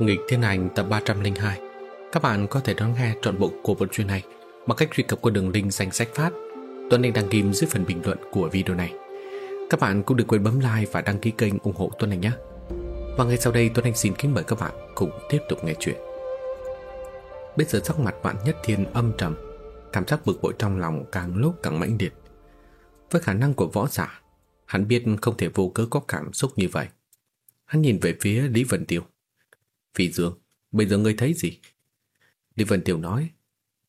Nghịch Thiên Hành tập 302 Các bạn có thể đón nghe trọn bộ của bộ truyện này bằng cách truy cập qua đường link danh sách phát. Tuấn Anh đăng kim dưới phần bình luận của video này. Các bạn cũng đừng quên bấm like và đăng ký kênh ủng hộ Tuấn Anh nhé. Và ngay sau đây, Tuấn Anh xin kính mời các bạn cùng tiếp tục nghe chuyện. Bây giờ sắc mặt bạn nhất thiên âm trầm, Cảm giác bực bội trong lòng càng lúc càng mãnh liệt. Với khả năng của võ giả, Hắn biết không thể vô cớ có cảm xúc như vậy. Hắn nhìn về phía Lý Vân Tiêu. Phi Dương, bây giờ ngươi thấy gì? Lý Vân Tiểu nói,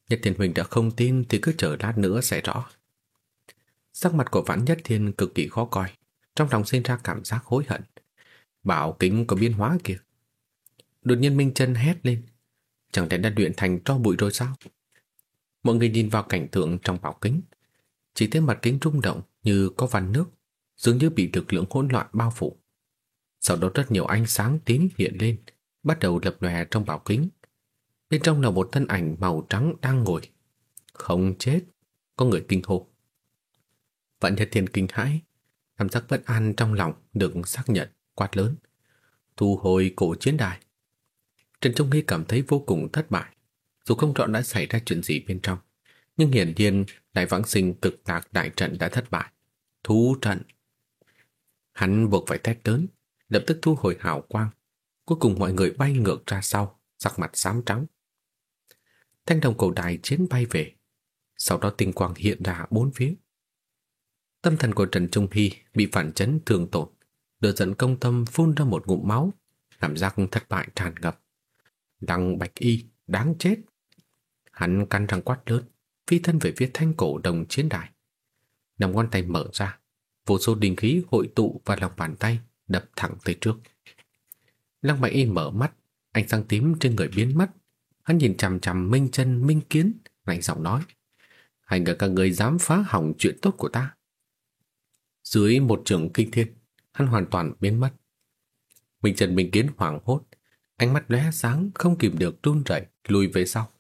Nhất Thiên huỳnh đã không tin thì cứ chờ lát nữa sẽ rõ. Sắc mặt của Vãn Nhất Thiên cực kỳ khó coi, trong lòng sinh ra cảm giác hối hận. Bảo kính có biến hóa kìa. Đột nhiên Minh chân hét lên, chẳng lẽ đã luyện thành tro bụi rồi sao? Mọi người nhìn vào cảnh tượng trong bảo kính, chỉ thấy mặt kính rung động như có văn nước, dường như bị lực lượng hỗn loạn bao phủ. Sau đó rất nhiều ánh sáng tím hiện lên, bắt đầu lập lòe trong bảo kính. Bên trong là một thân ảnh màu trắng đang ngồi. Không chết, có người kinh hô. Vạn Nhật Thiên kinh hãi, cảm giác bất an trong lòng được xác nhận, quát lớn. Thu hồi cổ chiến đài. Trần Trung Hy cảm thấy vô cùng thất bại. Dù không rõ đã xảy ra chuyện gì bên trong, nhưng hiển nhiên đại vãng sinh cực lạc đại trận đã thất bại. Thú trận. Hắn buộc phải thét lớn, lập tức thu hồi hào quang, Cuối cùng mọi người bay ngược ra sau, sắc mặt xám trắng. Thanh đồng cổ đài chiến bay về. Sau đó tinh quang hiện ra bốn phía. Tâm thần của Trần Trung Hy bị phản chấn thường tổn. Đưa dẫn công tâm phun ra một ngụm máu. Cảm giác thất bại tràn ngập. Đăng bạch y, đáng chết. Hắn căn răng quát lớn, phi thân về phía thanh cổ đồng chiến đài. Nằm ngón tay mở ra, vô số đình khí hội tụ vào lòng bàn tay, đập thẳng tới trước. Lăng Bạch Y mở mắt, ánh sáng tím trên người biến mất. Hắn nhìn chằm chằm Minh Chân, Minh Kiến, lạnh giọng nói: "Hai người các người dám phá hỏng chuyện tốt của ta." Dưới một trường kinh thiên, hắn hoàn toàn biến mất. Minh Chân, Minh Kiến hoảng hốt, ánh mắt lóe sáng không kìm được run rẩy lùi về sau.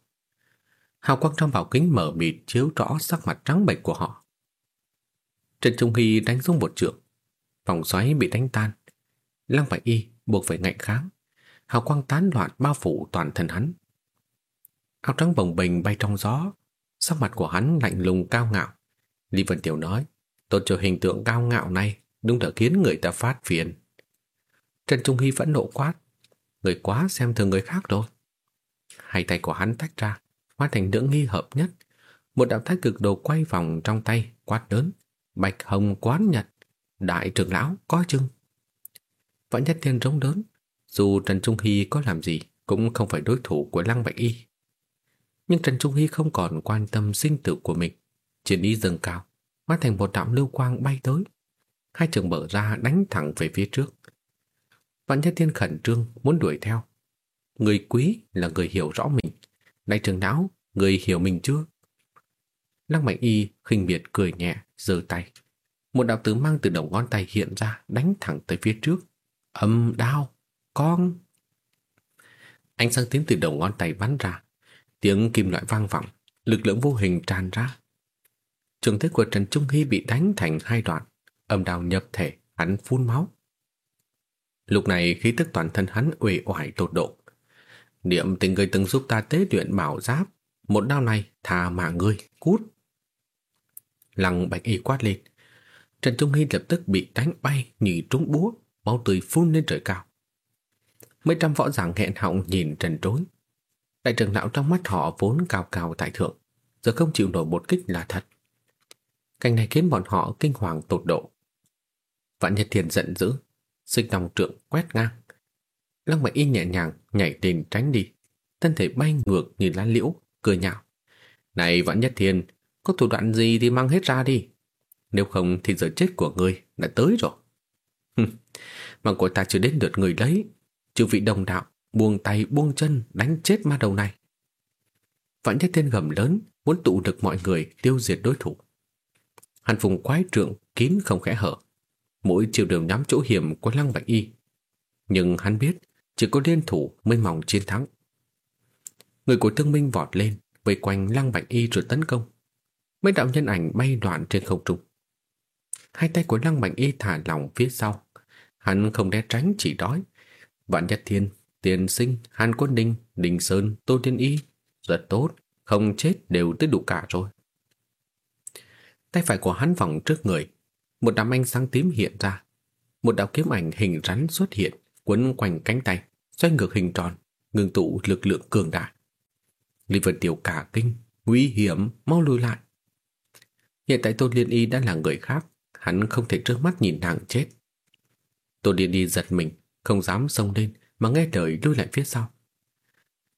Hào quang trong bảo kính mở mịt chiếu rõ sắc mặt trắng bệch của họ. Trần Trung Hy đánh xuống một trường, vòng xoáy bị đánh tan. Lăng Bạch Y buộc phải ngạnh kháng. Hào quang tán loạn bao phủ toàn thân hắn. Áo trắng bồng bềnh bay trong gió, sắc mặt của hắn lạnh lùng cao ngạo. Lý Vân Tiểu nói, tốt cho hình tượng cao ngạo này đúng là khiến người ta phát phiền. Trần Trung Hy vẫn nộ quát, người quá xem thường người khác rồi. Hai tay của hắn tách ra, hóa thành lưỡng nghi hợp nhất. Một đạo thái cực đồ quay vòng trong tay, quát lớn, bạch hồng quán nhật, đại trưởng lão có chừng. Võ Nhất Thiên rống đớn dù Trần Trung Hy có làm gì cũng không phải đối thủ của Lăng Bạch Y. Nhưng Trần Trung Hy không còn quan tâm sinh tử của mình, chiến ý dâng cao, hóa thành một đạo lưu quang bay tới. Hai trường mở ra đánh thẳng về phía trước. Võ Nhất Thiên khẩn trương muốn đuổi theo. Người quý là người hiểu rõ mình. Đại trường não, người hiểu mình chưa? Lăng Bạch Y khinh biệt cười nhẹ, giơ tay. Một đạo tử mang từ đầu ngón tay hiện ra đánh thẳng tới phía trước. Âm đao, con. Ánh sáng tím từ đầu ngón tay bắn ra, tiếng kim loại vang vọng, lực lượng vô hình tràn ra. Trường thế của Trần Trung Hy bị đánh thành hai đoạn, âm đao nhập thể, hắn phun máu. Lúc này khí tức toàn thân hắn uể oải tột độ. Niệm tình người từng giúp ta tế luyện bảo giáp, một đao này thà mạng ngươi, cút. Lăng bạch y quát lên. Trần Trung Hy lập tức bị đánh bay như trúng búa máu tươi phun lên trời cao. Mấy trăm võ giảng hẹn họng nhìn trần trối. Đại trưởng lão trong mắt họ vốn cao cao tại thượng, giờ không chịu nổi một kích là thật. Cảnh này khiến bọn họ kinh hoàng tột độ. Vạn Nhật Thiền giận dữ, sinh lòng trượng quét ngang. Lăng Bạch Y nhẹ nhàng nhảy lên tránh đi, thân thể bay ngược như lá liễu, cười nhạo. Này Vạn Nhất Thiền, có thủ đoạn gì thì mang hết ra đi. Nếu không thì giờ chết của ngươi đã tới rồi mà của ta chưa đến lượt người đấy. Chư vị đồng đạo, buông tay buông chân đánh chết ma đầu này. Vạn nhất tên gầm lớn, muốn tụ được mọi người tiêu diệt đối thủ. hàn vùng quái trượng kín không khẽ hở. Mỗi chiều đều nhắm chỗ hiểm của lăng bạch y. Nhưng hắn biết chỉ có liên thủ mới mong chiến thắng. Người của thương minh vọt lên, vây quanh lăng bạch y rồi tấn công. Mấy đạo nhân ảnh bay đoạn trên không trung. Hai tay của lăng bạch y thả lỏng phía sau, Hắn không né tránh chỉ đói. Vạn Nhất Thiên, Tiền sinh, Hàn Quân Đình, Đình Sơn, Tô Thiên Y. Rất tốt, không chết đều tới đủ cả rồi. Tay phải của hắn vòng trước người, một đám ánh sáng tím hiện ra. Một đạo kiếm ảnh hình rắn xuất hiện, quấn quanh cánh tay, xoay ngược hình tròn, ngừng tụ lực lượng cường đại. Lý Vân Tiểu cả kinh, nguy hiểm, mau lùi lại. Hiện tại tôn Liên Y đã là người khác, hắn không thể trước mắt nhìn nàng chết. Tô Điền đi giật mình, không dám xông lên mà nghe lời lui lại phía sau.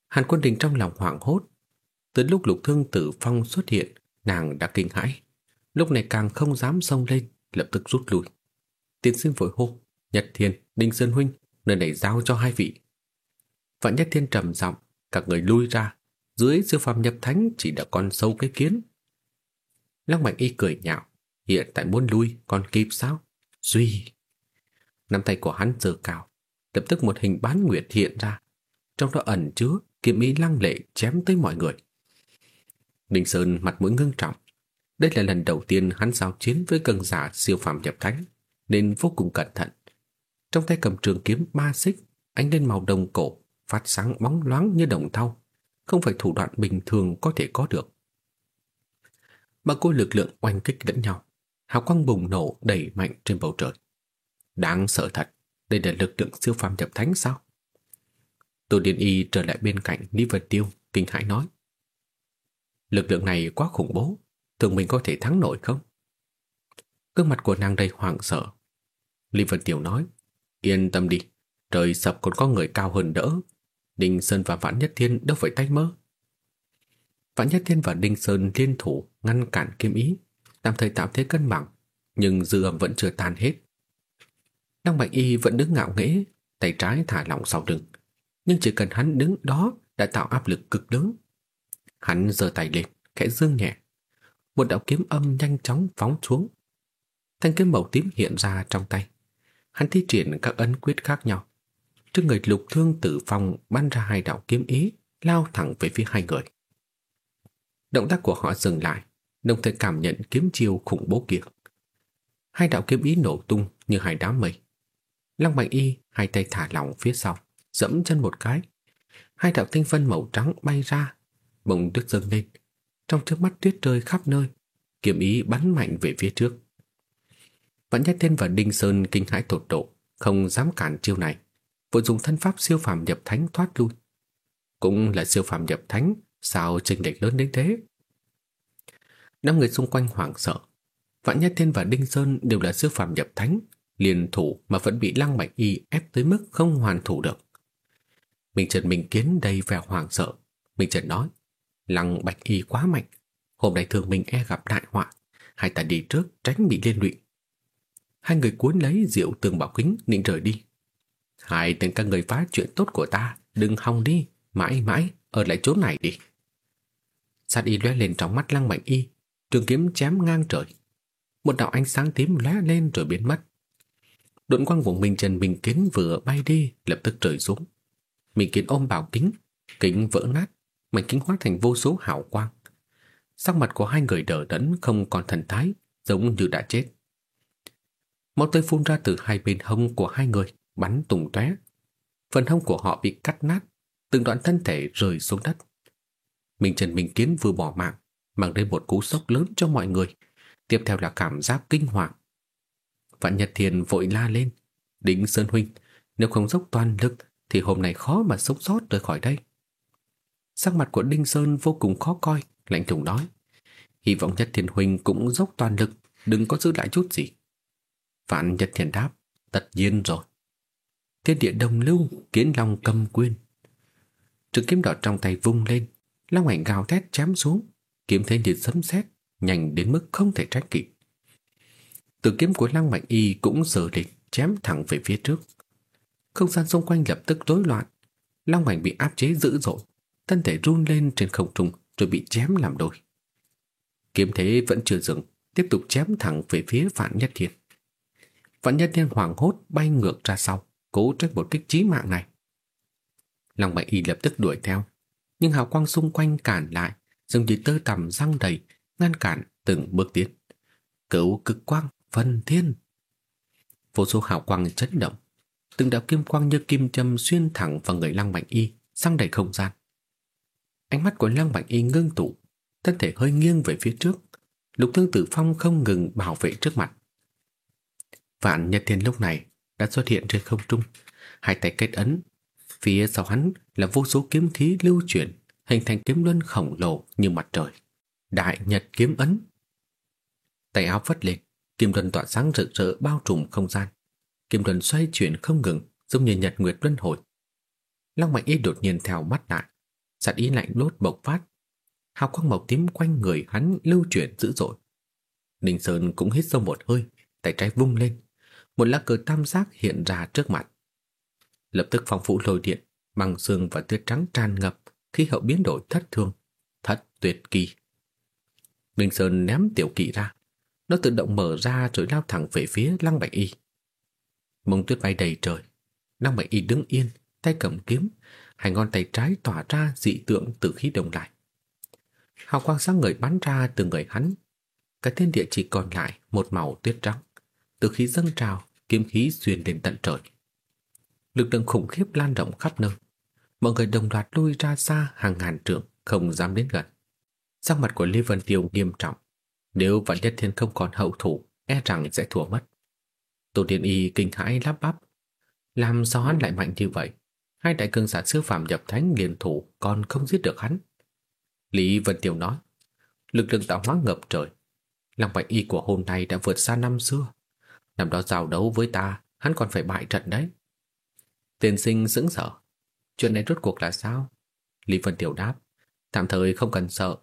Hàn Quân Đình trong lòng hoảng hốt. Từ lúc lục thương tử phong xuất hiện, nàng đã kinh hãi. Lúc này càng không dám xông lên, lập tức rút lui. Tiến sinh vội hô, Nhật Thiên, Đinh Sơn Huynh, nơi này giao cho hai vị. Vạn Nhất Thiên trầm giọng, các người lui ra, dưới siêu phàm nhập thánh chỉ đã con sâu cái kiến. Lăng Mạnh Y cười nhạo, hiện tại muốn lui còn kịp sao? Duy! Nắm tay của hắn giơ cao, lập tức một hình bán nguyệt hiện ra, trong đó ẩn chứa kiếm ý lăng lệ chém tới mọi người. Ninh Sơn mặt mũi ngưng trọng. Đây là lần đầu tiên hắn giao chiến với cường giả siêu phàm nhập thánh, nên vô cùng cẩn thận. Trong tay cầm trường kiếm ba xích, ánh lên màu đồng cổ, phát sáng bóng loáng như đồng thau, không phải thủ đoạn bình thường có thể có được. Ba cô lực lượng oanh kích lẫn nhau, hào quang bùng nổ đẩy mạnh trên bầu trời. Đáng sợ thật, đây là lực lượng siêu phàm nhập thánh sao? Tô Điên Y trở lại bên cạnh Lý Vật Tiêu, kinh hãi nói. Lực lượng này quá khủng bố, thường mình có thể thắng nổi không? Gương mặt của nàng đầy hoảng sợ. Lý Vật Tiêu nói, yên tâm đi, trời sập còn có người cao hơn đỡ. Đinh Sơn và Vãn Nhất Thiên đâu phải tay mơ. Vãn Nhất Thiên và Đinh Sơn liên thủ ngăn cản kiếm ý, tạm thời tạo thế cân bằng, nhưng dư âm vẫn chưa tan hết. Lăng Bạch Y vẫn đứng ngạo nghễ, tay trái thả lỏng sau lưng, nhưng chỉ cần hắn đứng đó đã tạo áp lực cực lớn. Hắn giơ tay lên, khẽ dương nhẹ. Một đạo kiếm âm nhanh chóng phóng xuống. Thanh kiếm màu tím hiện ra trong tay. Hắn thi triển các ấn quyết khác nhau. Trước người lục thương tử phong bắn ra hai đạo kiếm ý, lao thẳng về phía hai người. Động tác của họ dừng lại, đồng thời cảm nhận kiếm chiêu khủng bố kia. Hai đạo kiếm ý nổ tung như hai đám mây. Lăng Bạch Y hai tay thả lỏng phía sau, dẫm chân một cái. Hai đạo tinh phân màu trắng bay ra, bỗng tuyết dâng lên. Trong trước mắt tuyết rơi khắp nơi, kiếm ý bắn mạnh về phía trước. Vẫn Nhất Thiên và Đinh Sơn kinh hãi tột độ, không dám cản chiêu này, vội dùng thân pháp siêu phàm nhập thánh thoát lui. Cũng là siêu phàm nhập thánh, sao chênh lệch lớn đến thế? Năm người xung quanh hoảng sợ. Vạn Nhất Thiên và Đinh Sơn đều là siêu phàm nhập thánh, liền thủ mà vẫn bị Lăng Bạch Y ép tới mức không hoàn thủ được. Minh Trần Minh Kiến đầy vẻ hoảng sợ. Minh Trần nói, Lăng Bạch Y quá mạnh, hôm nay thường mình e gặp đại họa, hai ta đi trước tránh bị liên lụy. Hai người cuốn lấy rượu tường bảo kính định rời đi. Hai tên các người phá chuyện tốt của ta, đừng hòng đi, mãi mãi ở lại chỗ này đi. Sát y lóe lên trong mắt Lăng Bạch Y, trường kiếm chém ngang trời. Một đạo ánh sáng tím lóe lên rồi biến mất. Độn quang vùng Minh Trần Minh Kiến vừa bay đi, lập tức rơi xuống. Minh Kiến ôm bảo kính, kính vỡ nát, mảnh kính hóa thành vô số hào quang. Sắc mặt của hai người đỡ đẫn không còn thần thái, giống như đã chết. Máu tươi phun ra từ hai bên hông của hai người, bắn tung tóe. Phần hông của họ bị cắt nát, từng đoạn thân thể rơi xuống đất. Minh Trần Minh Kiến vừa bỏ mạng, mang đến một cú sốc lớn cho mọi người. Tiếp theo là cảm giác kinh hoàng. Vạn Nhật Thiền vội la lên. Đính Sơn Huynh, nếu không dốc toàn lực thì hôm nay khó mà sống sót rời khỏi đây. Sắc mặt của Đinh Sơn vô cùng khó coi, lạnh lùng nói. Hy vọng Nhật Thiền Huynh cũng dốc toàn lực, đừng có giữ lại chút gì. Vạn Nhật Thiền đáp, tất nhiên rồi. Thiên địa đồng lưu, kiến long cầm quyên. Trực kiếm đỏ trong tay vung lên, long ảnh gào thét chém xuống, kiếm thế như sấm sét, nhanh đến mức không thể trách kịp. Từ kiếm của Lăng Mạnh Y cũng giơ lên, chém thẳng về phía trước. Không gian xung quanh lập tức rối loạn. Long Mạnh bị áp chế dữ dội, thân thể run lên trên không trung rồi bị chém làm đôi. Kiếm thế vẫn chưa dừng, tiếp tục chém thẳng về phía Vạn Nhất Thiên. Vạn Nhất Thiên hoảng hốt bay ngược ra sau, cố tránh một kích chí mạng này. Long Mạnh Y lập tức đuổi theo, nhưng hào quang xung quanh cản lại, dường như tơ tằm răng đầy, ngăn cản từng bước tiến. Cửu cực quang Phần thiên Vô số hào quang chấn động từng đạo kim quang như kim châm xuyên thẳng vào người Lăng mạnh Y, sang đầy không gian. Ánh mắt của Lăng mạnh Y ngưng tụ, thân thể hơi nghiêng về phía trước, Lục Thương Tử Phong không ngừng bảo vệ trước mặt. Vạn Nhật Thiên lúc này đã xuất hiện trên không trung, hai tay kết ấn, phía sau hắn là vô số kiếm khí lưu chuyển, hình thành kiếm luân khổng lồ như mặt trời. Đại Nhật kiếm ấn. Tay áo vất lên, kim luân tỏa sáng rực rỡ bao trùm không gian. Kim luân xoay chuyển không ngừng, giống như nhật nguyệt luân hồi. Long Mạnh Y đột nhiên theo mắt lại, sát ý lạnh lốt bộc phát. Hào quang màu tím quanh người hắn lưu chuyển dữ dội. Ninh Sơn cũng hít sâu một hơi, tay trái vung lên, một lá cờ tam giác hiện ra trước mặt. Lập tức phong phủ lôi điện, bằng xương và tuyết trắng tràn ngập, khí hậu biến đổi thất thường, thật tuyệt kỳ. Ninh Sơn ném tiểu kỵ ra, nó tự động mở ra rồi lao thẳng về phía Lăng Bạch Y. Mông tuyết bay đầy trời, Lăng Bạch Y đứng yên, tay cầm kiếm, hai ngón tay trái tỏa ra dị tượng từ khí đồng lại. Hào quang sáng ngời bắn ra từ người hắn, Cái thiên địa chỉ còn lại một màu tuyết trắng. Từ khí dâng trào, kiếm khí xuyên đến tận trời. Lực lượng khủng khiếp lan rộng khắp nơi. Mọi người đồng loạt lui ra xa hàng ngàn trượng, không dám đến gần. Sắc mặt của Lê Vân Tiêu nghiêm trọng. Nếu Vạn Nhất Thiên không còn hậu thủ, e rằng sẽ thua mất. tổ Tiên Y kinh hãi lắp bắp. Làm sao hắn lại mạnh như vậy? Hai đại cương giả sư phạm nhập thánh liền thủ còn không giết được hắn. Lý Vân tiểu nói, lực lượng tạo hóa ngập trời. Lòng bạch y của hôm nay đã vượt xa năm xưa. Năm đó giao đấu với ta, hắn còn phải bại trận đấy. Tiên sinh sững sở. Chuyện này rốt cuộc là sao? Lý Vân Tiểu đáp. Tạm thời không cần sợ.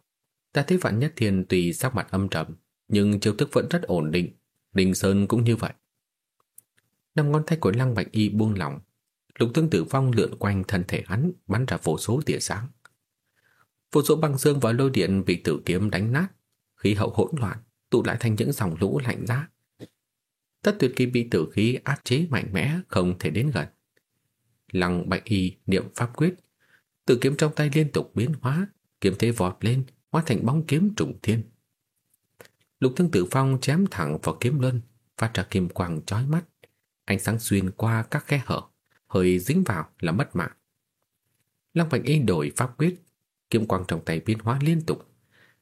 Ta thấy Vạn Nhất Thiên tùy sắc mặt âm trầm, nhưng chiêu thức vẫn rất ổn định. Đình Sơn cũng như vậy. Năm ngón tay của Lăng Bạch Y buông lỏng. Lục tương tử vong lượn quanh thân thể hắn, bắn ra vô số tia sáng. Vô số băng dương và lôi điện bị tử kiếm đánh nát, khí hậu hỗn loạn, tụ lại thành những dòng lũ lạnh giá. Tất tuyệt kỳ bị tử khí áp chế mạnh mẽ, không thể đến gần. Lăng bạch y niệm pháp quyết, tử kiếm trong tay liên tục biến hóa, kiếm thế vọt lên, hóa thành bóng kiếm trùng thiên. Lục Thương Tử Phong chém thẳng vào kiếm luân, phát ra kim quang chói mắt, ánh sáng xuyên qua các khe hở, hơi dính vào là mất mạng. Lăng Bạch Y đổi pháp quyết, kiếm quang trong tay biến hóa liên tục,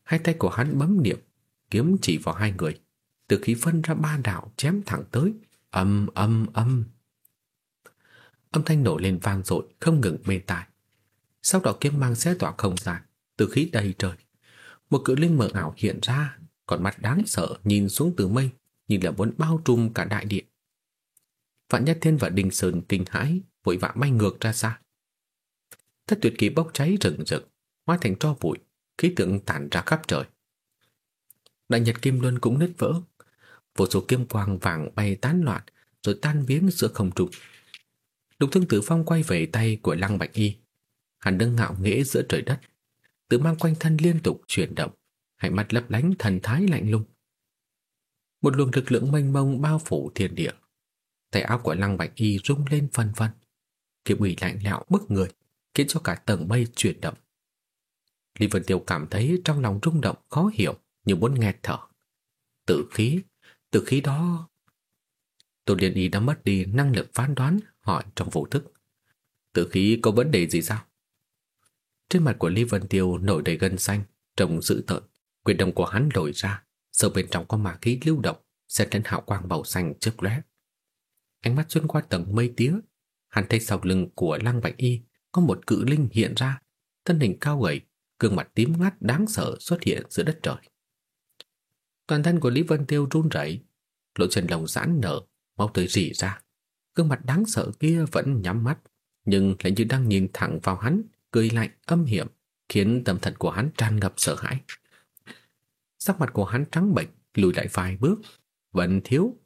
hai tay của hắn bấm niệm, kiếm chỉ vào hai người, từ khí phân ra ba đạo chém thẳng tới, âm âm âm. Âm thanh nổ lên vang dội không ngừng bên tai. Sau đó kiếm mang xé tỏa không gian, từ khí đầy trời. Một cự linh mờ ảo hiện ra, còn mắt đáng sợ nhìn xuống từ mây, như là muốn bao trùm cả đại địa. Vạn Nhất Thiên và Đình Sơn kinh hãi, vội vã bay ngược ra xa. Thất tuyệt kỳ bốc cháy rừng rực, hóa thành tro bụi, khí tượng tản ra khắp trời. Đại nhật kim luân cũng nứt vỡ, vô số kim quang vàng bay tán loạn rồi tan biến giữa không trung. Lục Thương Tử Phong quay về tay của Lăng Bạch Y, hắn đứng ngạo nghễ giữa trời đất, tự mang quanh thân liên tục chuyển động, hai mắt lấp lánh thần thái lạnh lùng. Một luồng lực lượng mênh mông bao phủ thiên địa. Tay áo của Lăng Bạch Y rung lên phân phân, kiếm ủy lạnh lẽo bức người, khiến cho cả tầng mây chuyển động. Lý Vân Tiêu cảm thấy trong lòng rung động khó hiểu như muốn nghẹt thở. Tự khí, tự khí đó... Tô Liên Y đã mất đi năng lực phán đoán hỏi trong vô thức. Tự khí có vấn đề gì sao? Trên mặt của Lý Vân Tiêu nổi đầy gân xanh, trông dữ tợn. Quyền đồng của hắn lồi ra, sâu bên trong có ma khí lưu động, xen lẫn hào quang màu xanh chớp lóe. Ánh mắt xuyên qua tầng mây tía, hắn thấy sau lưng của Lăng Bạch Y có một cự linh hiện ra, thân hình cao gầy, gương mặt tím ngắt đáng sợ xuất hiện giữa đất trời. Toàn thân của Lý Vân Tiêu run rẩy, lỗ chân lồng giãn nở, máu tươi rỉ ra. Gương mặt đáng sợ kia vẫn nhắm mắt, nhưng lại như đang nhìn thẳng vào hắn, cười lạnh âm hiểm, khiến tâm thần của hắn tràn ngập sợ hãi. Sắc mặt của hắn trắng bệch, lùi lại vài bước, vẫn thiếu.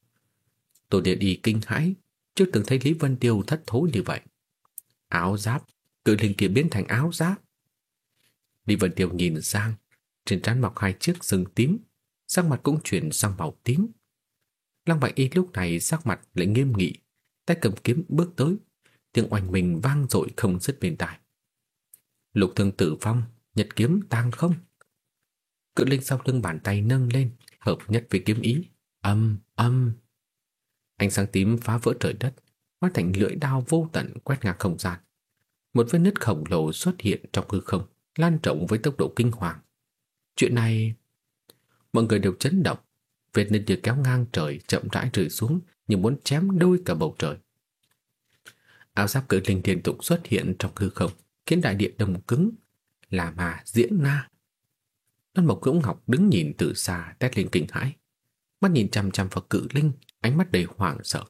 Tô Điện đi kinh hãi, chưa từng thấy Lý Vân Tiêu thất thố như vậy. Áo giáp, cự linh kia biến thành áo giáp. Lý Vân Tiêu nhìn sang, trên trán mọc hai chiếc sừng tím, sắc mặt cũng chuyển sang màu tím. Lăng Bạch Y lúc này sắc mặt lại nghiêm nghị, tay cầm kiếm bước tới, tiếng oanh mình vang dội không dứt bên tai. Lục Thương Tử Phong, nhật kiếm tang không. Cự linh sau lưng bàn tay nâng lên, hợp nhất với kiếm ý, âm âm. Ánh sáng tím phá vỡ trời đất, hóa thành lưỡi đao vô tận quét ngang không gian. Một vết nứt khổng lồ xuất hiện trong hư không, lan rộng với tốc độ kinh hoàng. Chuyện này... Mọi người đều chấn động, vết nứt như kéo ngang trời chậm rãi rơi xuống như muốn chém đôi cả bầu trời. Áo giáp cự linh liên tục xuất hiện trong hư không, khiến đại địa đông cứng, là mà diễn na. Đoan Mộc Cưỡng Ngọc đứng nhìn từ xa tét lên kinh hãi, mắt nhìn chăm chăm vào cự linh, ánh mắt đầy hoảng sợ.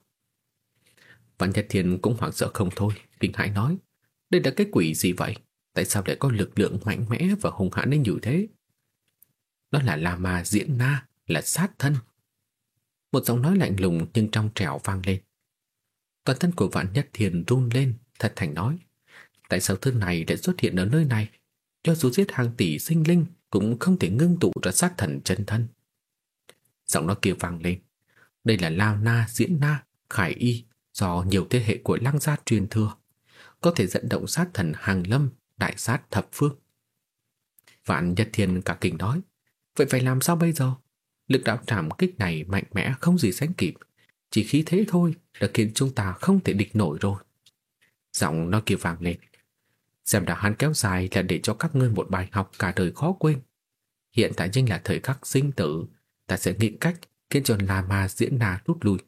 Vạn Nhật Thiên cũng hoảng sợ không thôi, kinh hãi nói, đây là cái quỷ gì vậy? Tại sao lại có lực lượng mạnh mẽ và hung hãn đến như thế? Đó là La Ma diễn na, là sát thân. Một giọng nói lạnh lùng nhưng trong trẻo vang lên. Toàn thân của Vạn Nhất thiền run lên, thật thành nói. Tại sao thứ này lại xuất hiện ở nơi này? Cho dù giết hàng tỷ sinh linh cũng không thể ngưng tụ ra sát thần chân thân. Giọng nó kia vang lên. Đây là Lao Na diễn na, khải y do nhiều thế hệ của lăng gia truyền thừa. Có thể dẫn động sát thần hàng lâm, đại sát thập phương. Vạn Nhật Thiên cả kinh nói. Vậy phải làm sao bây giờ? Lực đạo trảm kích này mạnh mẽ không gì sánh kịp. Chỉ khí thế thôi đã khiến chúng ta không thể địch nổi rồi. Giọng nó kia vang lên. Xem đã hắn kéo dài là để cho các ngươi một bài học cả đời khó quên. Hiện tại chính là thời khắc sinh tử, ta sẽ nghĩ cách khiến cho La Ma diễn nà rút lui.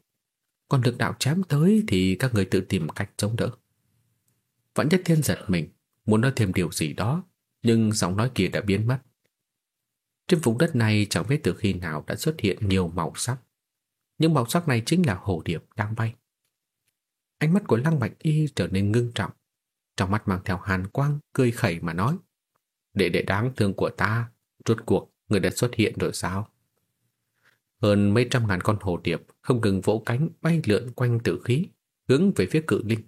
Còn lực đạo chém tới thì các người tự tìm cách chống đỡ. Vẫn nhất thiên giật mình, muốn nói thêm điều gì đó, nhưng giọng nói kia đã biến mất. Trên vùng đất này chẳng biết từ khi nào đã xuất hiện nhiều màu sắc. Những màu sắc này chính là hồ điệp đang bay. Ánh mắt của Lăng Bạch Y trở nên ngưng trọng. Trong mắt mang theo hàn quang, cười khẩy mà nói. đệ đệ đáng thương của ta, rốt cuộc người đã xuất hiện rồi sao? Hơn mấy trăm ngàn con hồ điệp không ngừng vỗ cánh bay lượn quanh tử khí, hướng về phía cự linh.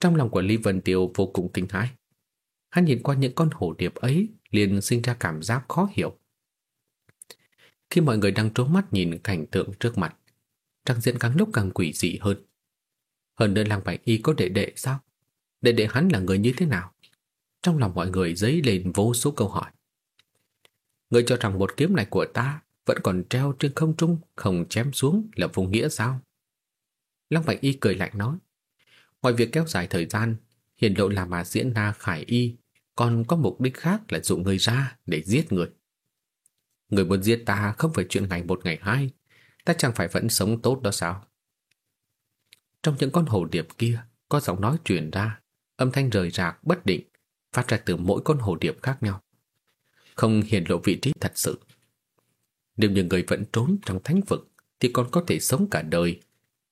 Trong lòng của Lý Vân Tiêu vô cùng kinh hãi. Hắn nhìn qua những con hồ điệp ấy liền sinh ra cảm giác khó hiểu. Khi mọi người đang trố mắt nhìn cảnh tượng trước mặt, trang diện càng lúc càng quỷ dị hơn. Hơn nữa làng bạch y có đệ đệ sao? Đệ đệ hắn là người như thế nào? Trong lòng mọi người dấy lên vô số câu hỏi. Người cho rằng một kiếm này của ta vẫn còn treo trên không trung, không chém xuống là vô nghĩa sao? Long Bạch Y cười lạnh nói. Ngoài việc kéo dài thời gian, hiển lộ là mà diễn na khải y còn có mục đích khác là dụ người ra để giết người. Người muốn giết ta không phải chuyện ngày một ngày hai, ta chẳng phải vẫn sống tốt đó sao? Trong những con hồ điệp kia, có giọng nói truyền ra, âm thanh rời rạc bất định, phát ra từ mỗi con hồ điệp khác nhau. Không hiển lộ vị trí thật sự. Nếu như người vẫn trốn trong thánh vực, thì còn có thể sống cả đời.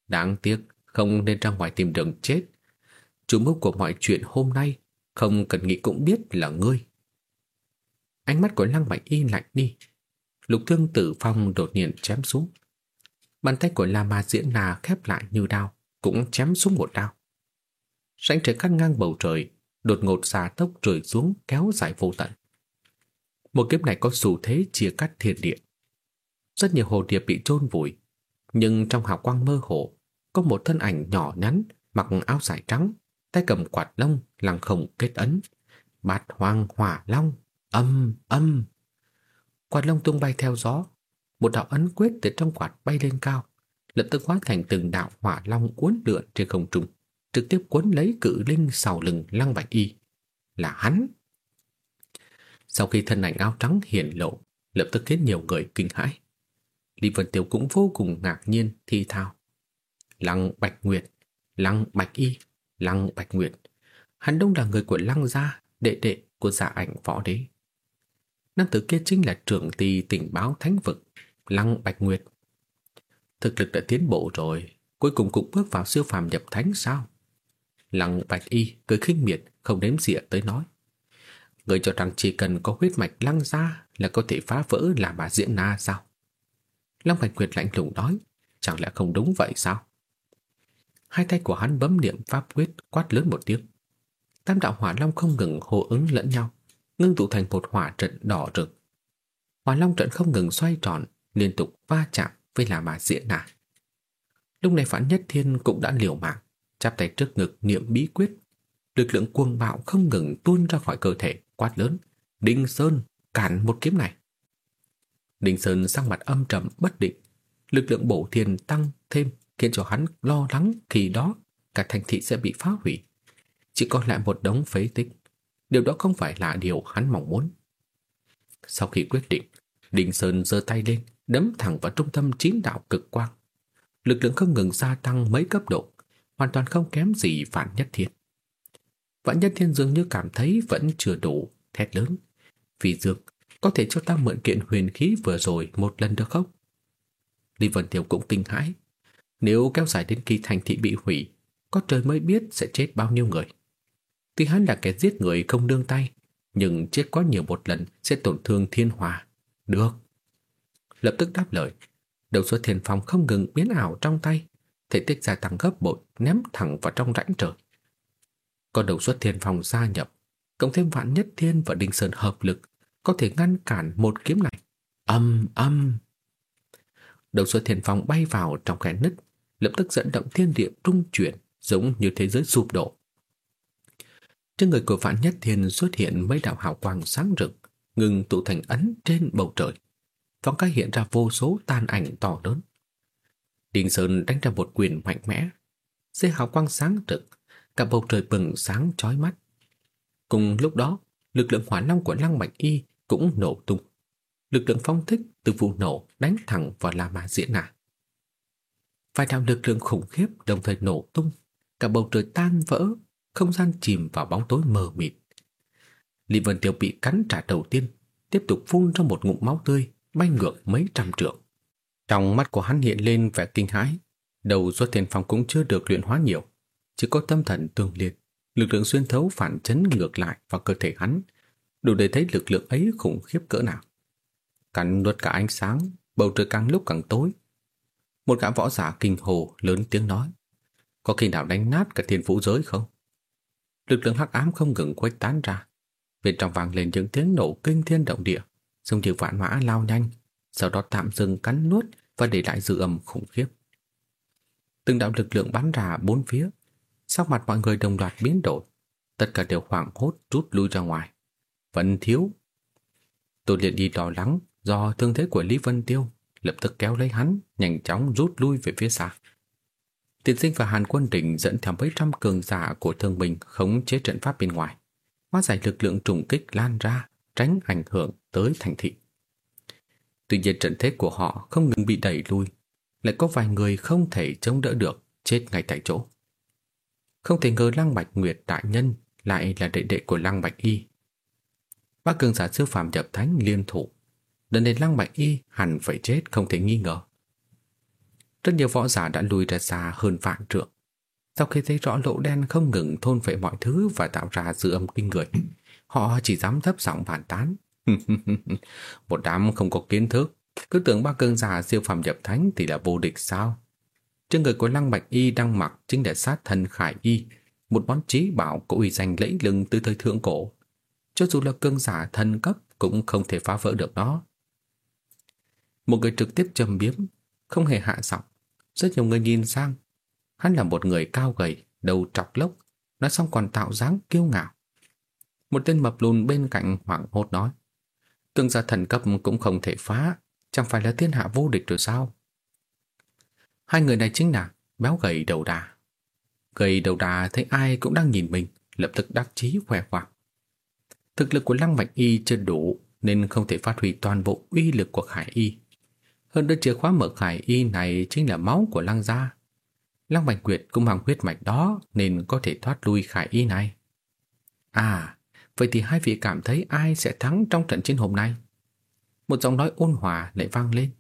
Đáng tiếc, không nên ra ngoài tìm đường chết. Chủ mưu của mọi chuyện hôm nay không cần nghĩ cũng biết là ngươi. Ánh mắt của Lăng Bạch Y lạnh đi. Lục thương tử phong đột nhiên chém xuống. Bàn tay của La Ma Diễn Na khép lại như đao, cũng chém xuống một đao. Sánh trời cắt ngang bầu trời, đột ngột xà tốc rơi xuống kéo dài vô tận. Một kiếp này có xu thế chia cắt thiên địa. Rất nhiều hồ điệp bị chôn vùi, nhưng trong hào quang mơ hồ có một thân ảnh nhỏ nhắn mặc áo dài trắng, tay cầm quạt lông lăng không kết ấn. Bát hoang hỏa long, âm, âm. Quạt lông tung bay theo gió. Một đạo ấn quyết từ trong quạt bay lên cao, lập tức hóa thành từng đạo hỏa long uốn lượn trên không trung, trực tiếp cuốn lấy cự linh sau lưng lăng bạch y. Là hắn. Sau khi thân ảnh áo trắng hiển lộ, lập tức khiến nhiều người kinh hãi. Lý Vân Tiêu cũng vô cùng ngạc nhiên thi thao. Lăng Bạch Nguyệt, Lăng Bạch Y, Lăng Bạch Nguyệt. Hắn đông là người của Lăng gia, đệ đệ của giả ảnh võ đế. Nam tử kia chính là trưởng ty tình báo thánh vực, Lăng Bạch Nguyệt. Thực lực đã tiến bộ rồi, cuối cùng cũng bước vào siêu phàm nhập thánh sao? Lăng Bạch Y cười khinh miệt, không đếm xỉa tới nói. Người cho rằng chỉ cần có huyết mạch lăng ra là có thể phá vỡ là bà diễn na sao? Lăng Bạch Nguyệt lạnh lùng nói, chẳng lẽ không đúng vậy sao? Hai tay của hắn bấm niệm pháp quyết quát lớn một tiếng. Tam đạo hỏa long không ngừng hô ứng lẫn nhau, ngưng tụ thành một hỏa trận đỏ rực. Hỏa long trận không ngừng xoay tròn, liên tục va chạm với là bà diễn na Lúc này Phản Nhất Thiên cũng đã liều mạng, chắp tay trước ngực niệm bí quyết. Lực lượng cuồng bạo không ngừng tuôn ra khỏi cơ thể, quát lớn. Đinh Sơn, cản một kiếm này. Đinh Sơn sang mặt âm trầm bất định, lực lượng bổ thiên tăng thêm khiến cho hắn lo lắng khi đó cả thành thị sẽ bị phá hủy. Chỉ còn lại một đống phế tích. Điều đó không phải là điều hắn mong muốn. Sau khi quyết định, Đinh Sơn giơ tay lên, đấm thẳng vào trung tâm chín đạo cực quang. Lực lượng không ngừng gia tăng mấy cấp độ, hoàn toàn không kém gì Vạn Nhất Thiên. Vạn Nhất Thiên dường như cảm thấy vẫn chưa đủ, thét lớn. Vì dược, có thể cho ta mượn kiện huyền khí vừa rồi một lần được không? Lý Vân Tiêu cũng kinh hãi. Nếu kéo dài đến khi thành thị bị hủy, có trời mới biết sẽ chết bao nhiêu người. Tuy hắn là kẻ giết người không đương tay, nhưng chết quá nhiều một lần sẽ tổn thương thiên hòa. Được. Lập tức đáp lời. Đầu số thiền phòng không ngừng biến ảo trong tay, thể tích gia tăng gấp bội ném thẳng vào trong rãnh trời. Có đầu xuất thiên phong gia nhập, cộng thêm vạn nhất thiên và đinh sơn hợp lực, có thể ngăn cản một kiếm này. Âm âm. Đầu xuất thiên phong bay vào trong khe nứt, lập tức dẫn động thiên địa trung chuyển, giống như thế giới sụp đổ. Trên người của Vạn Nhất Thiên xuất hiện mấy đạo hào quang sáng rực, ngừng tụ thành ấn trên bầu trời. Thoáng cái hiện ra vô số tan ảnh to lớn. Đinh Sơn đánh ra một quyền mạnh mẽ, dây hào quang sáng rực, cả bầu trời bừng sáng chói mắt. Cùng lúc đó, lực lượng hỏa long của Lăng Bạch Y cũng nổ tung. Lực lượng phong thích từ vụ nổ đánh thẳng vào La Ma Diễn Na. Vài đạo lực lượng khủng khiếp đồng thời nổ tung, cả bầu trời tan vỡ, không gian chìm vào bóng tối mờ mịt. Lý Vân Tiêu bị cắn trả đầu tiên, tiếp tục phun ra một ngụm máu tươi, bay ngược mấy trăm trượng. Trong mắt của hắn hiện lên vẻ kinh hãi, đầu do thiền phòng cũng chưa được luyện hóa nhiều, chỉ có tâm thần tương liệt, lực lượng xuyên thấu phản chấn ngược lại vào cơ thể hắn, đủ để thấy lực lượng ấy khủng khiếp cỡ nào. Cắn nuốt cả ánh sáng, bầu trời càng lúc càng tối. Một gã võ giả kinh hồ lớn tiếng nói, có khi nào đánh nát cả thiên vũ giới không? Lực lượng hắc ám không ngừng khuếch tán ra, bên trong vang lên những tiếng nổ kinh thiên động địa, giống như vạn mã lao nhanh, sau đó tạm dừng cắn nuốt và để lại dư âm khủng khiếp. Từng đạo lực lượng bắn ra bốn phía, sắc mặt mọi người đồng loạt biến đổi, tất cả đều hoảng hốt rút lui ra ngoài. Vẫn thiếu. Tôi liền đi lo lắng do thương thế của Lý Vân Tiêu, lập tức kéo lấy hắn, nhanh chóng rút lui về phía xa. Tiền sinh và Hàn Quân Đình dẫn theo mấy trăm cường giả của thương mình khống chế trận pháp bên ngoài, hóa giải lực lượng trùng kích lan ra, tránh ảnh hưởng tới thành thị. Tuy nhiên trận thế của họ không ngừng bị đẩy lui, lại có vài người không thể chống đỡ được, chết ngay tại chỗ. Không thể ngờ Lăng Bạch Nguyệt đại nhân lại là đệ đệ của Lăng Bạch Y. Ba cường giả sư phạm nhập thánh liên thủ, đến đến Lăng Bạch Y hẳn phải chết không thể nghi ngờ. Rất nhiều võ giả đã lùi ra xa hơn vạn trượng. Sau khi thấy rõ lỗ đen không ngừng thôn phệ mọi thứ và tạo ra dư âm kinh người, họ chỉ dám thấp giọng bàn tán. Một đám không có kiến thức, cứ tưởng ba cơn giả siêu phàm nhập thánh thì là vô địch sao? Trên người của Lăng Bạch Y đang mặc chính là sát thần Khải Y, một món trí bảo có uy danh lẫy lừng từ thời thượng cổ. Cho dù là cơn giả thần cấp cũng không thể phá vỡ được nó. Một người trực tiếp châm biếm, không hề hạ giọng. Rất nhiều người nhìn sang. Hắn là một người cao gầy, đầu trọc lốc, nói xong còn tạo dáng kiêu ngạo. Một tên mập lùn bên cạnh hoảng hốt nói. Tương gia thần cấp cũng không thể phá, chẳng phải là thiên hạ vô địch rồi sao? Hai người này chính là béo gầy đầu đà. Gầy đầu đà thấy ai cũng đang nhìn mình, lập tức đắc chí khỏe khoạc. Thực lực của Lăng Bạch Y chưa đủ nên không thể phát huy toàn bộ uy lực của Khải Y. Hơn nữa chìa khóa mở Khải Y này chính là máu của Lăng gia. Lăng Bạch Quyệt cũng mang huyết mạch đó nên có thể thoát lui Khải Y này. À, vậy thì hai vị cảm thấy ai sẽ thắng trong trận chiến hôm nay? Một giọng nói ôn hòa lại vang lên.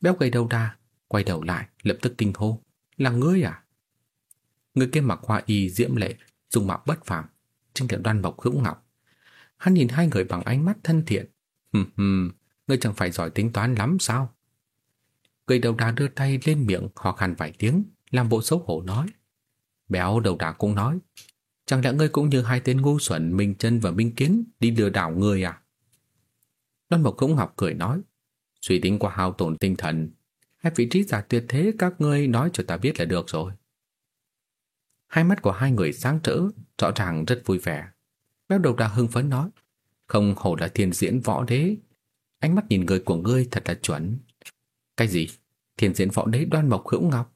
Béo gầy đầu đà, quay đầu lại, lập tức kinh hô. Là ngươi à? Người kia mặc hoa y diễm lệ, dùng mạo bất phàm, chính là đoan mộc hữu ngọc. Hắn nhìn hai người bằng ánh mắt thân thiện. Hừm hừm, ngươi chẳng phải giỏi tính toán lắm sao? Gầy đầu đà đưa tay lên miệng ho khan vài tiếng, làm bộ xấu hổ nói. Béo đầu đà cũng nói, chẳng lẽ ngươi cũng như hai tên ngu xuẩn Minh Chân và Minh Kiến đi lừa đảo người à? Đoan Mộc Hữu Ngọc cười nói, suy tính qua hao tổn tinh thần, hai vị trí giả tuyệt thế các ngươi nói cho ta biết là được rồi. Hai mắt của hai người sáng rỡ, rõ ràng rất vui vẻ. Béo đầu đà hưng phấn nói, không hổ là thiên diễn võ đế, ánh mắt nhìn người của ngươi thật là chuẩn. Cái gì? Thiên diễn võ đế đoan mộc hữu ngọc.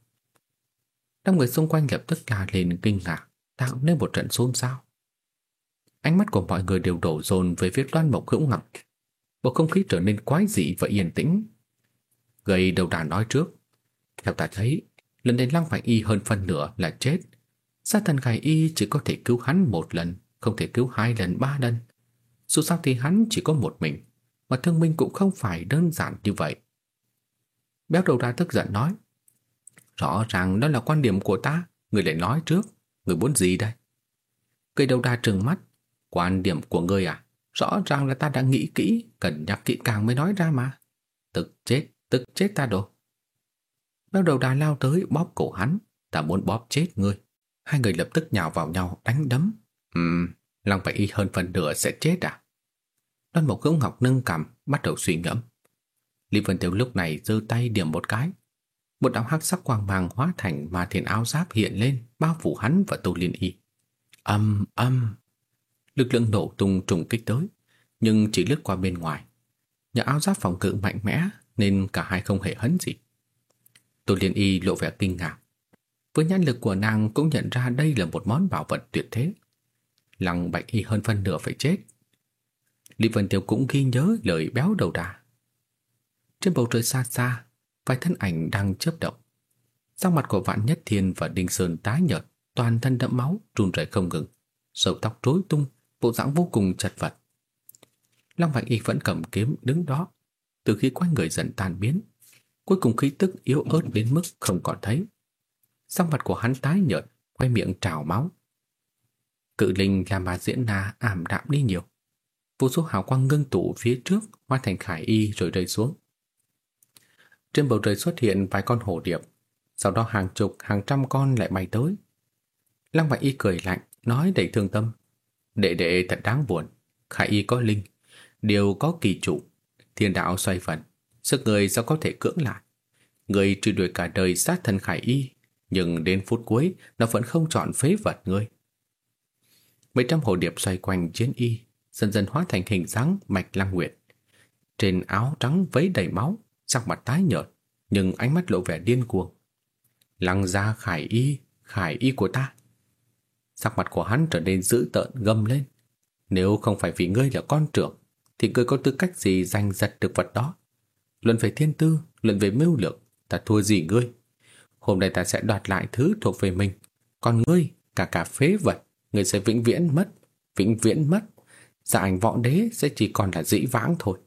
Đám người xung quanh lập tức cả lên kinh ngạc, tạo nên một trận xôn xao. Ánh mắt của mọi người đều đổ dồn về phía đoan mộc hữu ngọc. Bầu không khí trở nên quái dị và yên tĩnh. Gầy đầu đàn nói trước. Theo ta thấy, lần này Lăng Phải Y hơn phân nửa là chết. Sa thần Khải Y chỉ có thể cứu hắn một lần, không thể cứu hai lần, ba lần. Dù sao thì hắn chỉ có một mình, mà thương minh cũng không phải đơn giản như vậy. Béo đầu đàn tức giận nói Rõ ràng đó là quan điểm của ta Người lại nói trước Người muốn gì đây? Cây đầu đa trừng mắt. Quan điểm của người à? Rõ ràng là ta đã nghĩ kỹ Cần nhắc kỹ càng mới nói ra mà. Tức chết, tức chết ta đồ. Béo đầu đà lao tới bóp cổ hắn. Ta muốn bóp chết ngươi. Hai người lập tức nhào vào nhau đánh đấm. Ừm, Long phải y hơn phần nửa sẽ chết à? Đoan Mộc Hữu Ngọc nâng cằm Bắt đầu suy ngẫm. Lý Vân Tiêu lúc này giơ tay điểm một cái. Một đạo hắc sắc quang mang hóa thành ma thiền áo giáp hiện lên, bao phủ hắn và Tô Liên Y. Âm âm. Lực lượng nổ tung trùng kích tới, nhưng chỉ lướt qua bên ngoài. Nhờ áo giáp phòng cự mạnh mẽ nên cả hai không hề hấn gì. Tô Liên Y lộ vẻ kinh ngạc. Với nhãn lực của nàng cũng nhận ra đây là một món bảo vật tuyệt thế. Lăng Bạch Y hơn phân nửa phải chết. Lý Vân Tiêu cũng ghi nhớ lời béo đầu đà. Trên bầu trời xa xa, vài thân ảnh đang chớp động. Sắc mặt của Vạn Nhất Thiên và Đinh Sơn tái nhợt, toàn thân đẫm máu, run rẩy không ngừng, sợi tóc rối tung, bộ dạng vô cùng chật vật. Long Vạn Y vẫn cầm kiếm đứng đó, từ khi quanh người dần tan biến, cuối cùng khí tức yếu ớt đến mức không còn thấy. Sắc mặt của hắn tái nhợt, quay miệng trào máu. Cự linh làm bà diễn na ảm đạm đi nhiều. Vô số hào quang ngưng tụ phía trước hóa thành khải y rồi rơi xuống. Trên bầu trời xuất hiện vài con hổ điệp, sau đó hàng chục, hàng trăm con lại bay tới. Lăng Bạch Y cười lạnh, nói đầy thương tâm. Đệ đệ thật đáng buồn, Khải Y có linh, đều có kỳ chủ, thiên đạo xoay phần, sức người sao có thể cưỡng lại. Người truy đuổi cả đời sát thân Khải Y, nhưng đến phút cuối nó vẫn không chọn phế vật ngươi. Mấy trăm hồ điệp xoay quanh chiến y, dần dần hóa thành hình dáng mạch lăng nguyệt. Trên áo trắng vấy đầy máu, sắc mặt tái nhợt, nhưng ánh mắt lộ vẻ điên cuồng. Lăng gia khải y, khải y của ta. Sắc mặt của hắn trở nên dữ tợn gầm lên. Nếu không phải vì ngươi là con trưởng, thì ngươi có tư cách gì giành giật được vật đó? Luận về thiên tư, luận về mưu lược, ta thua gì ngươi? Hôm nay ta sẽ đoạt lại thứ thuộc về mình. Còn ngươi, cả cả phế vật, ngươi sẽ vĩnh viễn mất, vĩnh viễn mất. Dạ ảnh võ đế sẽ chỉ còn là dĩ vãng thôi.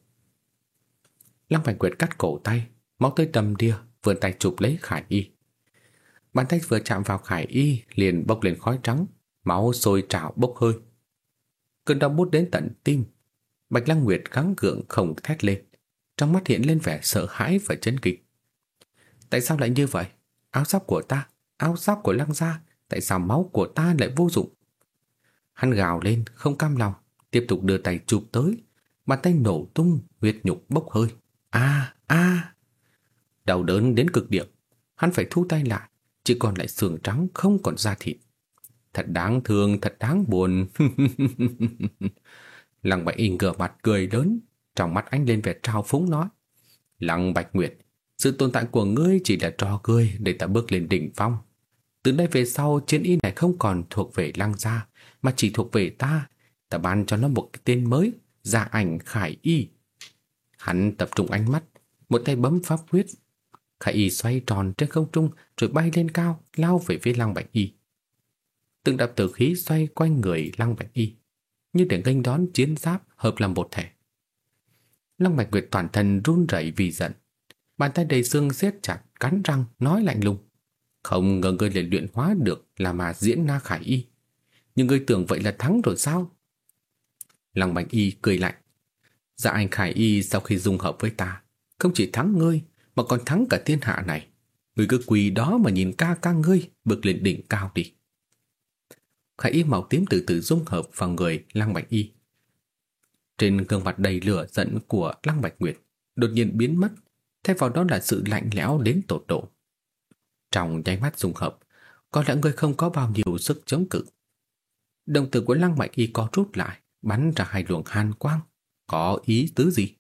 Lăng Bạch Quyệt cắt cổ tay, máu tươi đầm đìa, vươn tay chụp lấy Khải Y. Bàn tay vừa chạm vào Khải Y liền bốc lên khói trắng, máu sôi trào bốc hơi. Cơn đau bút đến tận tim, Bạch Lăng Nguyệt gắng gượng không thét lên, trong mắt hiện lên vẻ sợ hãi và chấn kinh. Tại sao lại như vậy? Áo giáp của ta, áo giáp của Lăng gia, tại sao máu của ta lại vô dụng? Hắn gào lên, không cam lòng, tiếp tục đưa tay chụp tới, bàn tay nổ tung, huyết nhục bốc hơi. A, a. Đau đớn đến cực điểm, hắn phải thu tay lại, chỉ còn lại xương trắng không còn da thịt. Thật đáng thương, thật đáng buồn. Lăng Bạch Y ngửa mặt cười lớn, trong mắt anh lên vẻ trào phúng nói: "Lăng Bạch Nguyệt, sự tồn tại của ngươi chỉ là trò cười để ta bước lên đỉnh phong. Từ đây về sau chiến y này không còn thuộc về Lăng gia, mà chỉ thuộc về ta. Ta ban cho nó một cái tên mới, Gia Ảnh Khải Y." Hắn tập trung ánh mắt, một tay bấm pháp quyết. Khải y xoay tròn trên không trung rồi bay lên cao, lao về phía Lăng Bạch Y. Từng đập tử khí xoay quanh người Lăng Bạch Y, như để nghênh đón chiến giáp hợp làm một thể. Lăng Bạch Nguyệt toàn thân run rẩy vì giận. Bàn tay đầy xương siết chặt, cắn răng, nói lạnh lùng. Không ngờ ngươi lại luyện hóa được là mà diễn na khải y. Nhưng ngươi tưởng vậy là thắng rồi sao? Lăng Bạch Y cười lạnh. Dạ anh Khải Y sau khi dung hợp với ta, không chỉ thắng ngươi, mà còn thắng cả thiên hạ này. Ngươi cứ quỳ đó mà nhìn ca ca ngươi, bước lên đỉnh cao đi. Khải Y màu tím từ từ dung hợp vào người Lăng Bạch Y. Trên gương mặt đầy lửa giận của Lăng Bạch Nguyệt đột nhiên biến mất, thay vào đó là sự lạnh lẽo đến tột độ. Trong nháy mắt dung hợp, có lẽ ngươi không có bao nhiêu sức chống cự. Đồng tử của Lăng Bạch Y có rút lại, bắn ra hai luồng hàn quang, có ý tứ gì?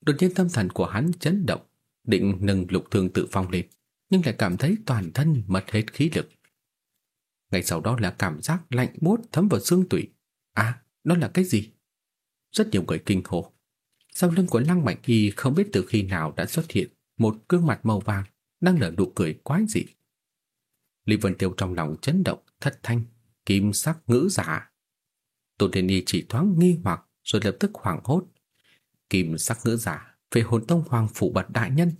Đột nhiên tâm thần của hắn chấn động, định nâng lục thương tự phong lên, nhưng lại cảm thấy toàn thân mất hết khí lực. Ngay sau đó là cảm giác lạnh buốt thấm vào xương tủy. À, đó là cái gì? Rất nhiều người kinh hồ. Sau lưng của Lăng Mạnh Y không biết từ khi nào đã xuất hiện một gương mặt màu vàng đang nở nụ cười quái dị. Lý Vân Tiêu trong lòng chấn động, thất thanh, kim sắc ngữ giả. Tôn Thiên Y chỉ thoáng nghi hoặc rồi lập tức hoảng hốt. Kim sắc ngữ giả về hồn tông hoàng phủ bật đại nhân.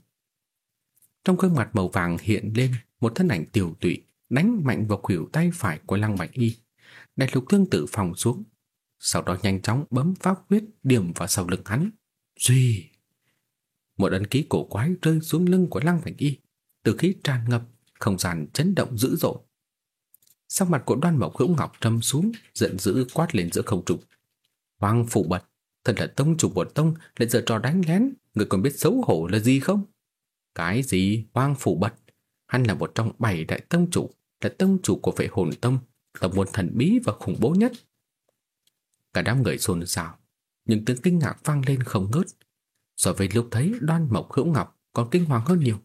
Trong gương mặt màu vàng hiện lên một thân ảnh tiểu tụy đánh mạnh vào khuỷu tay phải của Lăng Bạch Y, đại lục tương tự phòng xuống, sau đó nhanh chóng bấm pháp quyết điểm vào sau lưng hắn. Duy! Một ấn ký cổ quái rơi xuống lưng của Lăng Bạch Y, từ khí tràn ngập, không gian chấn động dữ dội. Sắc mặt của Đoan Mộc Hữu Ngọc trầm xuống, giận dữ quát lên giữa không trung. Hoàng phụ bật, thật là tông chủ của tông lại giờ trò đánh lén, người còn biết xấu hổ là gì không? Cái gì Hoàng phụ bật? Hắn là một trong bảy đại tông chủ, là tông chủ của vệ hồn tông, là môn thần bí và khủng bố nhất. Cả đám người xôn xao, những tiếng kinh ngạc vang lên không ngớt. So với lúc thấy đoan mộc hữu ngọc còn kinh hoàng hơn nhiều.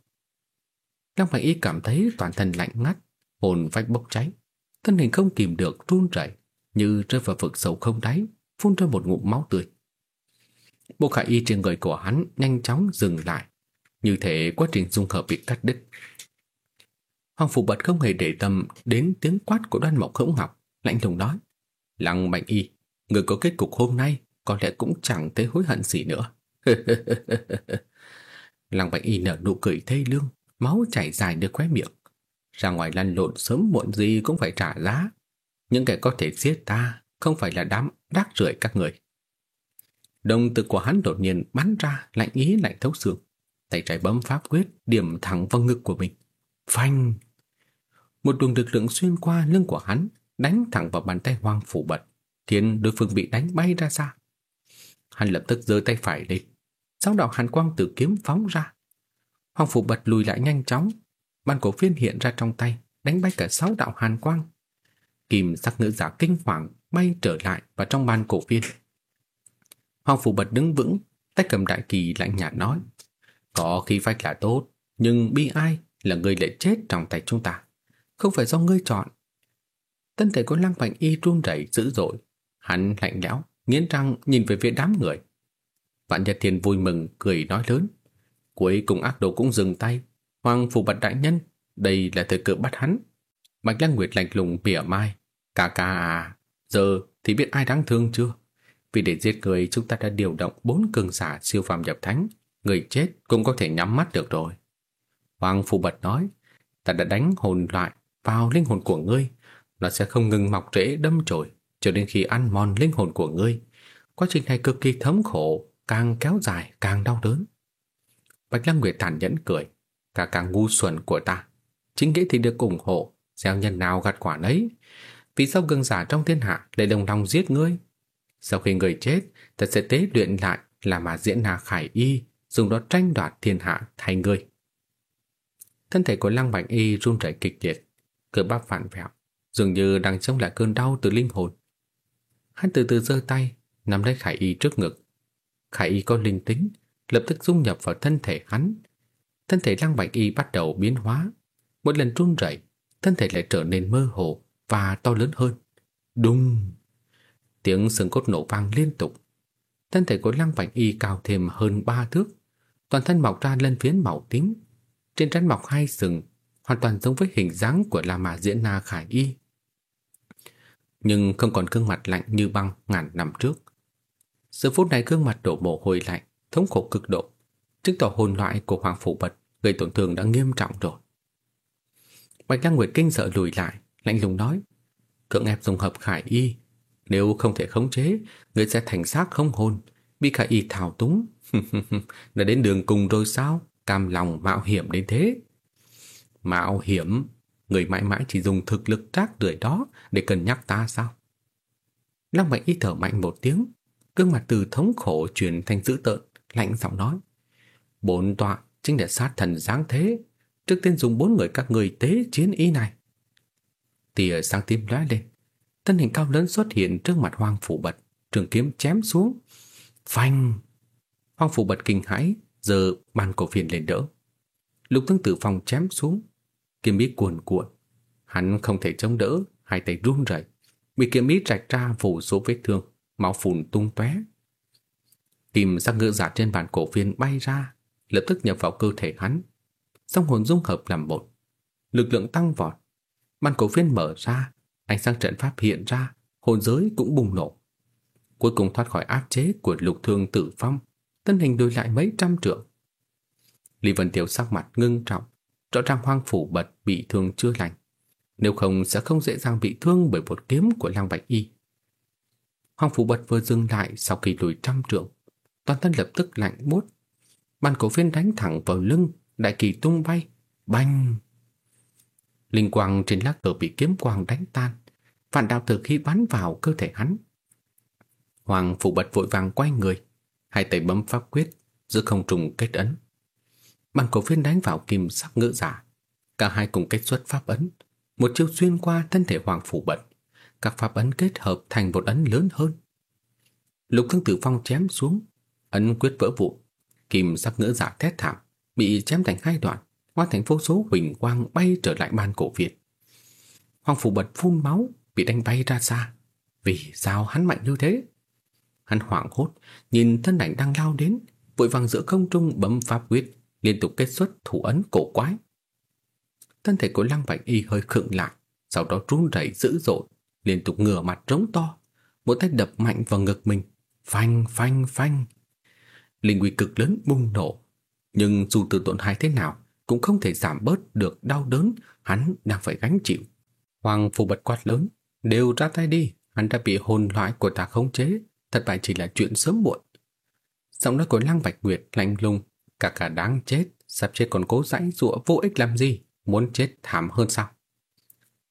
Lăng Bạch Y cảm thấy toàn thân lạnh ngắt, hồn vách bốc cháy, thân hình không kìm được run rẩy, như rơi vào vực sâu không đáy, phun ra một ngụm máu tươi. Bộ khải y trên người của hắn nhanh chóng dừng lại, như thể quá trình dung hợp bị cắt đứt. Hoàng Phủ Bật không hề để tâm đến tiếng quát của đoan mộc hỗn ngọc, lạnh lùng nói. Lăng Mạnh Y, người có kết cục hôm nay có lẽ cũng chẳng thấy hối hận gì nữa. Lăng Mạnh Y nở nụ cười thê lương, máu chảy dài được khóe miệng. Ra ngoài lăn lộn sớm muộn gì cũng phải trả giá. Những kẻ có thể giết ta không phải là đám rác rưởi các người. Đồng tử của hắn đột nhiên bắn ra lạnh ý lạnh thấu xương. Tay trái bấm pháp quyết điểm thẳng vào ngực của mình. Phanh! Một luồng lực lượng xuyên qua lưng của hắn, đánh thẳng vào bàn tay hoang phủ bật, khiến đối phương bị đánh bay ra xa. Hắn lập tức giơ tay phải lên, sáu đạo hàn quang từ kiếm phóng ra. Hoàng phủ bật lùi lại nhanh chóng, bàn cổ phiên hiện ra trong tay, đánh bay cả sáu đạo hàn quang. Kim sắc nữ giả kinh hoàng bay trở lại vào trong ban cổ viên Hoàng phủ bật đứng vững, tay cầm đại kỳ lạnh nhạt nói: "Có khi phách là tốt, nhưng bi ai là người lại chết trong tay chúng ta." không phải do ngươi chọn. Thân thể của Lăng Bạch Y run rẩy dữ dội, hắn lạnh lẽo, nghiến răng nhìn về phía đám người. Vạn Nhật Thiên vui mừng cười nói lớn, cuối cùng ác đồ cũng dừng tay, Hoàng phủ bạch đại nhân, đây là thời cơ bắt hắn. Bạch Lăng Nguyệt lạnh lùng bỉa mai, ca ca à, giờ thì biết ai đáng thương chưa? Vì để giết người chúng ta đã điều động bốn cường giả siêu phàm nhập thánh, người chết cũng có thể nhắm mắt được rồi. Hoàng phù bật nói, ta đã đánh hồn loại vào linh hồn của ngươi, nó sẽ không ngừng mọc rễ đâm chồi cho đến khi ăn mòn linh hồn của ngươi. Quá trình này cực kỳ thấm khổ, càng kéo dài càng đau đớn. Bạch Lăng Nguyệt thản nhẫn cười, cả càng ngu xuẩn của ta. Chính nghĩa thì được ủng hộ, gieo nhân nào gặt quả nấy. Vì sao gương giả trong thiên hạ lại đồng lòng giết ngươi? Sau khi người chết, ta sẽ tế luyện lại là mà diễn na khải y, dùng đó tranh đoạt thiên hạ thay ngươi. Thân thể của Lăng Bạch Y run rẩy kịch liệt, cơ bắp phản vẹo, dường như đang chống lại cơn đau từ linh hồn. Hắn từ từ giơ tay, nắm lấy Khải Y trước ngực. Khải Y có linh tính, lập tức dung nhập vào thân thể hắn. Thân thể Lăng Bạch Y bắt đầu biến hóa. Một lần run rẩy, thân thể lại trở nên mơ hồ và to lớn hơn. Đùng! Tiếng xương cốt nổ vang liên tục. Thân thể của Lăng Bạch Y cao thêm hơn ba thước, toàn thân mọc ra lân phiến màu tím. Trên trán mọc hai sừng hoàn toàn giống với hình dáng của La Mã Diễn Na Khải Y. Nhưng không còn gương mặt lạnh như băng ngàn năm trước. Giờ phút này gương mặt đổ mồ hôi lạnh, thống khổ cực độ, chứng tỏ hồn loại của Hoàng Phủ Bật gây tổn thương đã nghiêm trọng rồi. Bạch Lăng Nguyệt kinh sợ lùi lại, lạnh lùng nói, cưỡng ép dùng hợp Khải Y, nếu không thể khống chế, người sẽ thành xác không hồn, bị Khải Y thảo túng. Đã đến đường cùng rồi sao? Cam lòng mạo hiểm đến thế. Mạo hiểm, người mãi mãi chỉ dùng thực lực trác rưởi đó để cân nhắc ta sao? Lăng mạnh Y thở mạnh một tiếng, gương mặt từ thống khổ chuyển thành dữ tợn, lạnh giọng nói: "Bốn tọa chính là sát thần giáng thế, trước tiên dùng bốn người các người tế chiến y này." Tia sáng tím lóe lên, thân hình cao lớn xuất hiện trước mặt Hoang Phủ Bật, trường kiếm chém xuống. Phanh! Hoang Phủ Bật kinh hãi, giờ bàn cổ phiền lên đỡ. Lục Tương Tử Phong chém xuống, kiếm ý cuồn cuộn. Hắn không thể chống đỡ, hai tay run rẩy, bị kiếm ý rạch ra vô số vết thương, máu phun tung tóe. Kim sắc ngựa giả trên bàn cổ phiên bay ra, lập tức nhập vào cơ thể hắn. Song hồn dung hợp làm một, lực lượng tăng vọt. Bàn cổ phiên mở ra, ánh sáng trận pháp hiện ra, hồn giới cũng bùng nổ. Cuối cùng thoát khỏi áp chế của lục thương tử phong, thân hình đôi lại mấy trăm trượng. Lý Vân Tiêu sắc mặt ngưng trọng, rõ ràng hoang phủ bật bị thương chưa lành. Nếu không sẽ không dễ dàng bị thương bởi một kiếm của Lăng Bạch Y. Hoàng phủ bật vừa dừng lại sau khi lùi trăm trượng, toàn thân lập tức lạnh buốt. Bàn cổ phiên đánh thẳng vào lưng, đại kỳ tung bay, banh. Linh quang trên lá cờ bị kiếm quang đánh tan, phản đạo thực khi bắn vào cơ thể hắn. Hoàng phủ bật vội vàng quay người, hai tay bấm pháp quyết, giữa không trùng kết ấn. Bàn cổ phiên đánh vào kim sắc ngữ giả, cả hai cùng kết xuất pháp ấn, một chiêu xuyên qua thân thể hoàng phủ bật, các pháp ấn kết hợp thành một ấn lớn hơn. Lục Thương Tử Phong chém xuống, ấn quyết vỡ vụn, kim sắc ngữ giả thét thảm, bị chém thành hai đoạn, hóa thành vô số huỳnh quang bay trở lại ban cổ Việt. Hoàng phủ bật phun máu, bị đánh bay ra xa. Vì sao hắn mạnh như thế? Hắn hoảng hốt, nhìn thân ảnh đang lao đến, vội vàng giữa không trung bấm pháp quyết, liên tục kết xuất thủ ấn cổ quái. Thân thể của Lăng Bạch Y hơi khựng lại, sau đó run rẩy dữ dội, liên tục ngửa mặt trống to, một tay đập mạnh vào ngực mình, phanh phanh phanh. Linh uy cực lớn bùng nổ, nhưng dù từ tổn hại thế nào cũng không thể giảm bớt được đau đớn hắn đang phải gánh chịu. Hoàng phù bật quát lớn, đều ra tay đi, hắn đã bị hồn loại của ta khống chế, thật vậy chỉ là chuyện sớm muộn. Giọng nói của Lăng Bạch Nguyệt lạnh lùng, cả cả đáng chết, sắp chết còn cố dãy dụa vô ích làm gì, muốn chết thảm hơn sao?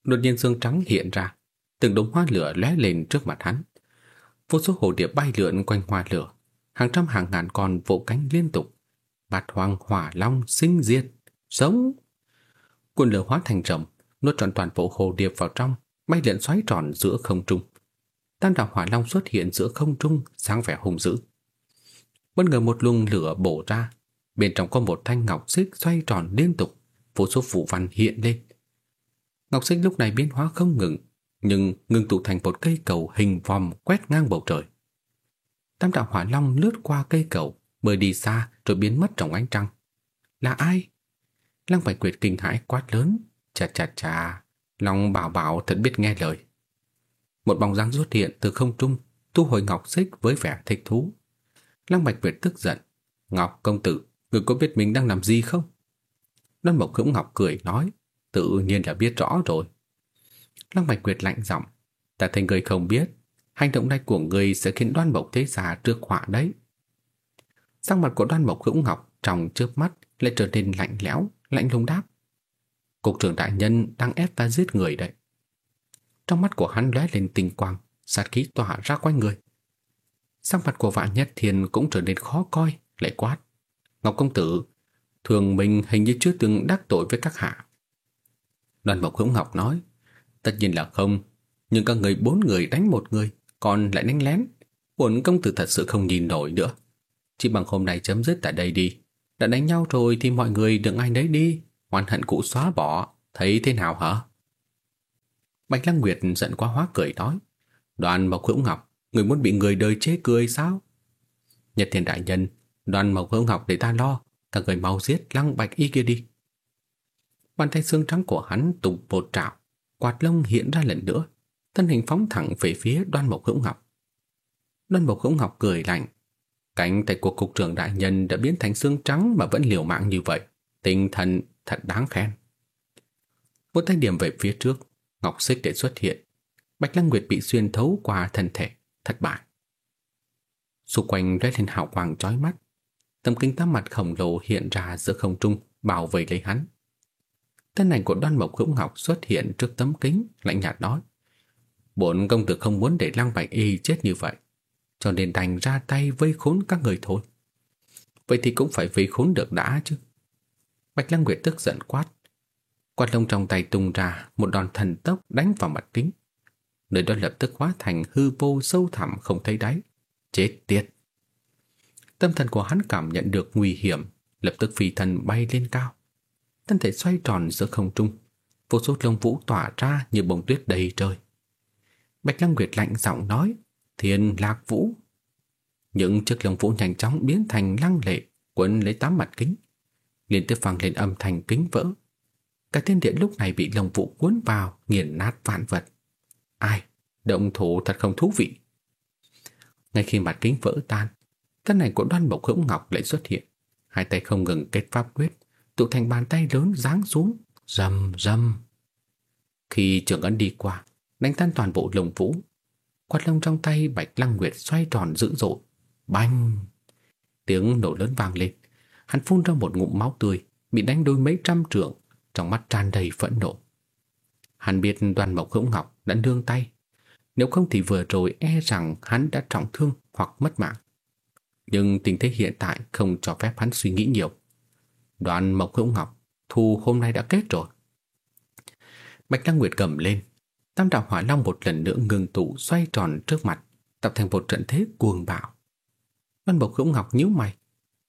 Đột nhiên xương trắng hiện ra, từng đống hoa lửa lóe lên trước mặt hắn. Vô số hồ điệp bay lượn quanh hoa lửa, hàng trăm hàng ngàn con vỗ cánh liên tục. Bạt hoàng hỏa long sinh diệt, sống. Cuộn lửa hóa thành rồng, nuốt trọn toàn bộ hồ điệp vào trong, bay lượn xoáy tròn giữa không trung. Tam đạo hỏa long xuất hiện giữa không trung, sáng vẻ hùng dữ. Bất ngờ một luồng lửa bổ ra, bên trong có một thanh ngọc xích xoay tròn liên tục, vô số phù văn hiện lên. Ngọc xích lúc này biến hóa không ngừng, nhưng ngừng tụ thành một cây cầu hình vòm quét ngang bầu trời. Tam đạo hỏa long lướt qua cây cầu, bơi đi xa rồi biến mất trong ánh trăng. Là ai? Lăng Bạch Quyệt kinh hãi quát lớn, chà chà chà, Long bảo bảo thật biết nghe lời. Một bóng dáng xuất hiện từ không trung, thu hồi ngọc xích với vẻ thích thú. Lăng Bạch Quyệt tức giận, Ngọc công tử, người có biết mình đang làm gì không? Đoan Mộc Hữu Ngọc cười nói, tự nhiên là biết rõ rồi. Lăng Bạch Quyệt lạnh giọng, ta thấy người không biết, hành động này của người sẽ khiến Đoan Mộc thế già trước họa đấy. Sắc mặt của Đoan Mộc Hữu Ngọc trong chớp mắt lại trở nên lạnh lẽo, lạnh lùng đáp. Cục trưởng đại nhân đang ép ta giết người đấy. Trong mắt của hắn lóe lên tinh quang, sát khí tỏa ra quanh người. Sắc mặt của vạn nhất thiên cũng trở nên khó coi, lại quát. Ngọc công tử, thường mình hình như chưa từng đắc tội với các hạ. Đoàn Mộc Hữu Ngọc nói, tất nhiên là không, nhưng các người bốn người đánh một người, còn lại đánh lén. Bổn công tử thật sự không nhìn nổi nữa. Chỉ bằng hôm nay chấm dứt tại đây đi. Đã đánh nhau rồi thì mọi người đừng ai đấy đi, oan hận cũ xóa bỏ, thấy thế nào hả? Bạch Lăng Nguyệt giận quá hóa cười nói, đoàn Mộc Hữu Ngọc, người muốn bị người đời chế cười sao? Nhật Thiên Đại Nhân, đoàn Mộc Hữu Ngọc để ta lo, các người mau giết Lăng Bạch Y kia đi. Bàn tay xương trắng của hắn tụng bột trạo, quạt lông hiện ra lần nữa, thân hình phóng thẳng về phía đoan Mộc Hữu Ngọc. Đoan Mộc Hữu Ngọc cười lạnh, cánh tay của cục trưởng đại nhân đã biến thành xương trắng mà vẫn liều mạng như vậy, tinh thần thật đáng khen. Một tay điểm về phía trước, Ngọc Xích để xuất hiện. Bạch Lăng Nguyệt bị xuyên thấu qua thân thể, thất bại. Xung quanh lóe lên hào quang chói mắt. Tấm kính tám mặt khổng lồ hiện ra giữa không trung, bảo vệ lấy hắn. Thân ảnh của đoan mộc hữu ngọc xuất hiện trước tấm kính, lạnh nhạt nói. Bổn công tử không muốn để Lăng Bạch Y chết như vậy, cho nên đành ra tay vây khốn các người thôi. Vậy thì cũng phải vây khốn được đã chứ. Bạch Lăng Nguyệt tức giận quát. Quạt lông trong tay tung ra một đòn thần tốc đánh vào mặt kính. Nơi đó lập tức hóa thành hư vô sâu thẳm không thấy đáy. Chết tiệt! Tâm thần của hắn cảm nhận được nguy hiểm, lập tức phi thần bay lên cao. thân thể xoay tròn giữa không trung, vô số lông vũ tỏa ra như bông tuyết đầy trời. Bạch Lăng Nguyệt lạnh giọng nói, thiên lạc vũ. Những chiếc lông vũ nhanh chóng biến thành lăng lệ, quấn lấy tám mặt kính. Liên tiếp vang lên âm thanh kính vỡ. Cả thiên địa lúc này bị lông vũ cuốn vào, nghiền nát vạn vật. Ai? Động thủ thật không thú vị. Ngay khi mặt kính vỡ tan, thân này của đoan mộc hữu ngọc lại xuất hiện. Hai tay không ngừng kết pháp quyết, tụ thành bàn tay lớn giáng xuống, rầm rầm. Khi trường ấn đi qua, đánh tan toàn bộ lồng vũ. Quạt lông trong tay Bạch Lăng Nguyệt xoay tròn dữ dội. Banh! Tiếng nổ lớn vang lên. Hắn phun ra một ngụm máu tươi, bị đánh đôi mấy trăm trượng, trong mắt tràn đầy phẫn nộ. Hắn biết đoàn mộc hữu ngọc đã nương tay. Nếu không thì vừa rồi e rằng hắn đã trọng thương hoặc mất mạng. Nhưng tình thế hiện tại không cho phép hắn suy nghĩ nhiều. Đoàn mộc hữu ngọc, thu hôm nay đã kết rồi. Bạch Lăng Nguyệt cầm lên, Tam đạo hỏa long một lần nữa ngừng tụ xoay tròn trước mặt, tập thành một trận thế cuồng bạo. Văn Bộc Hữu Ngọc nhíu mày,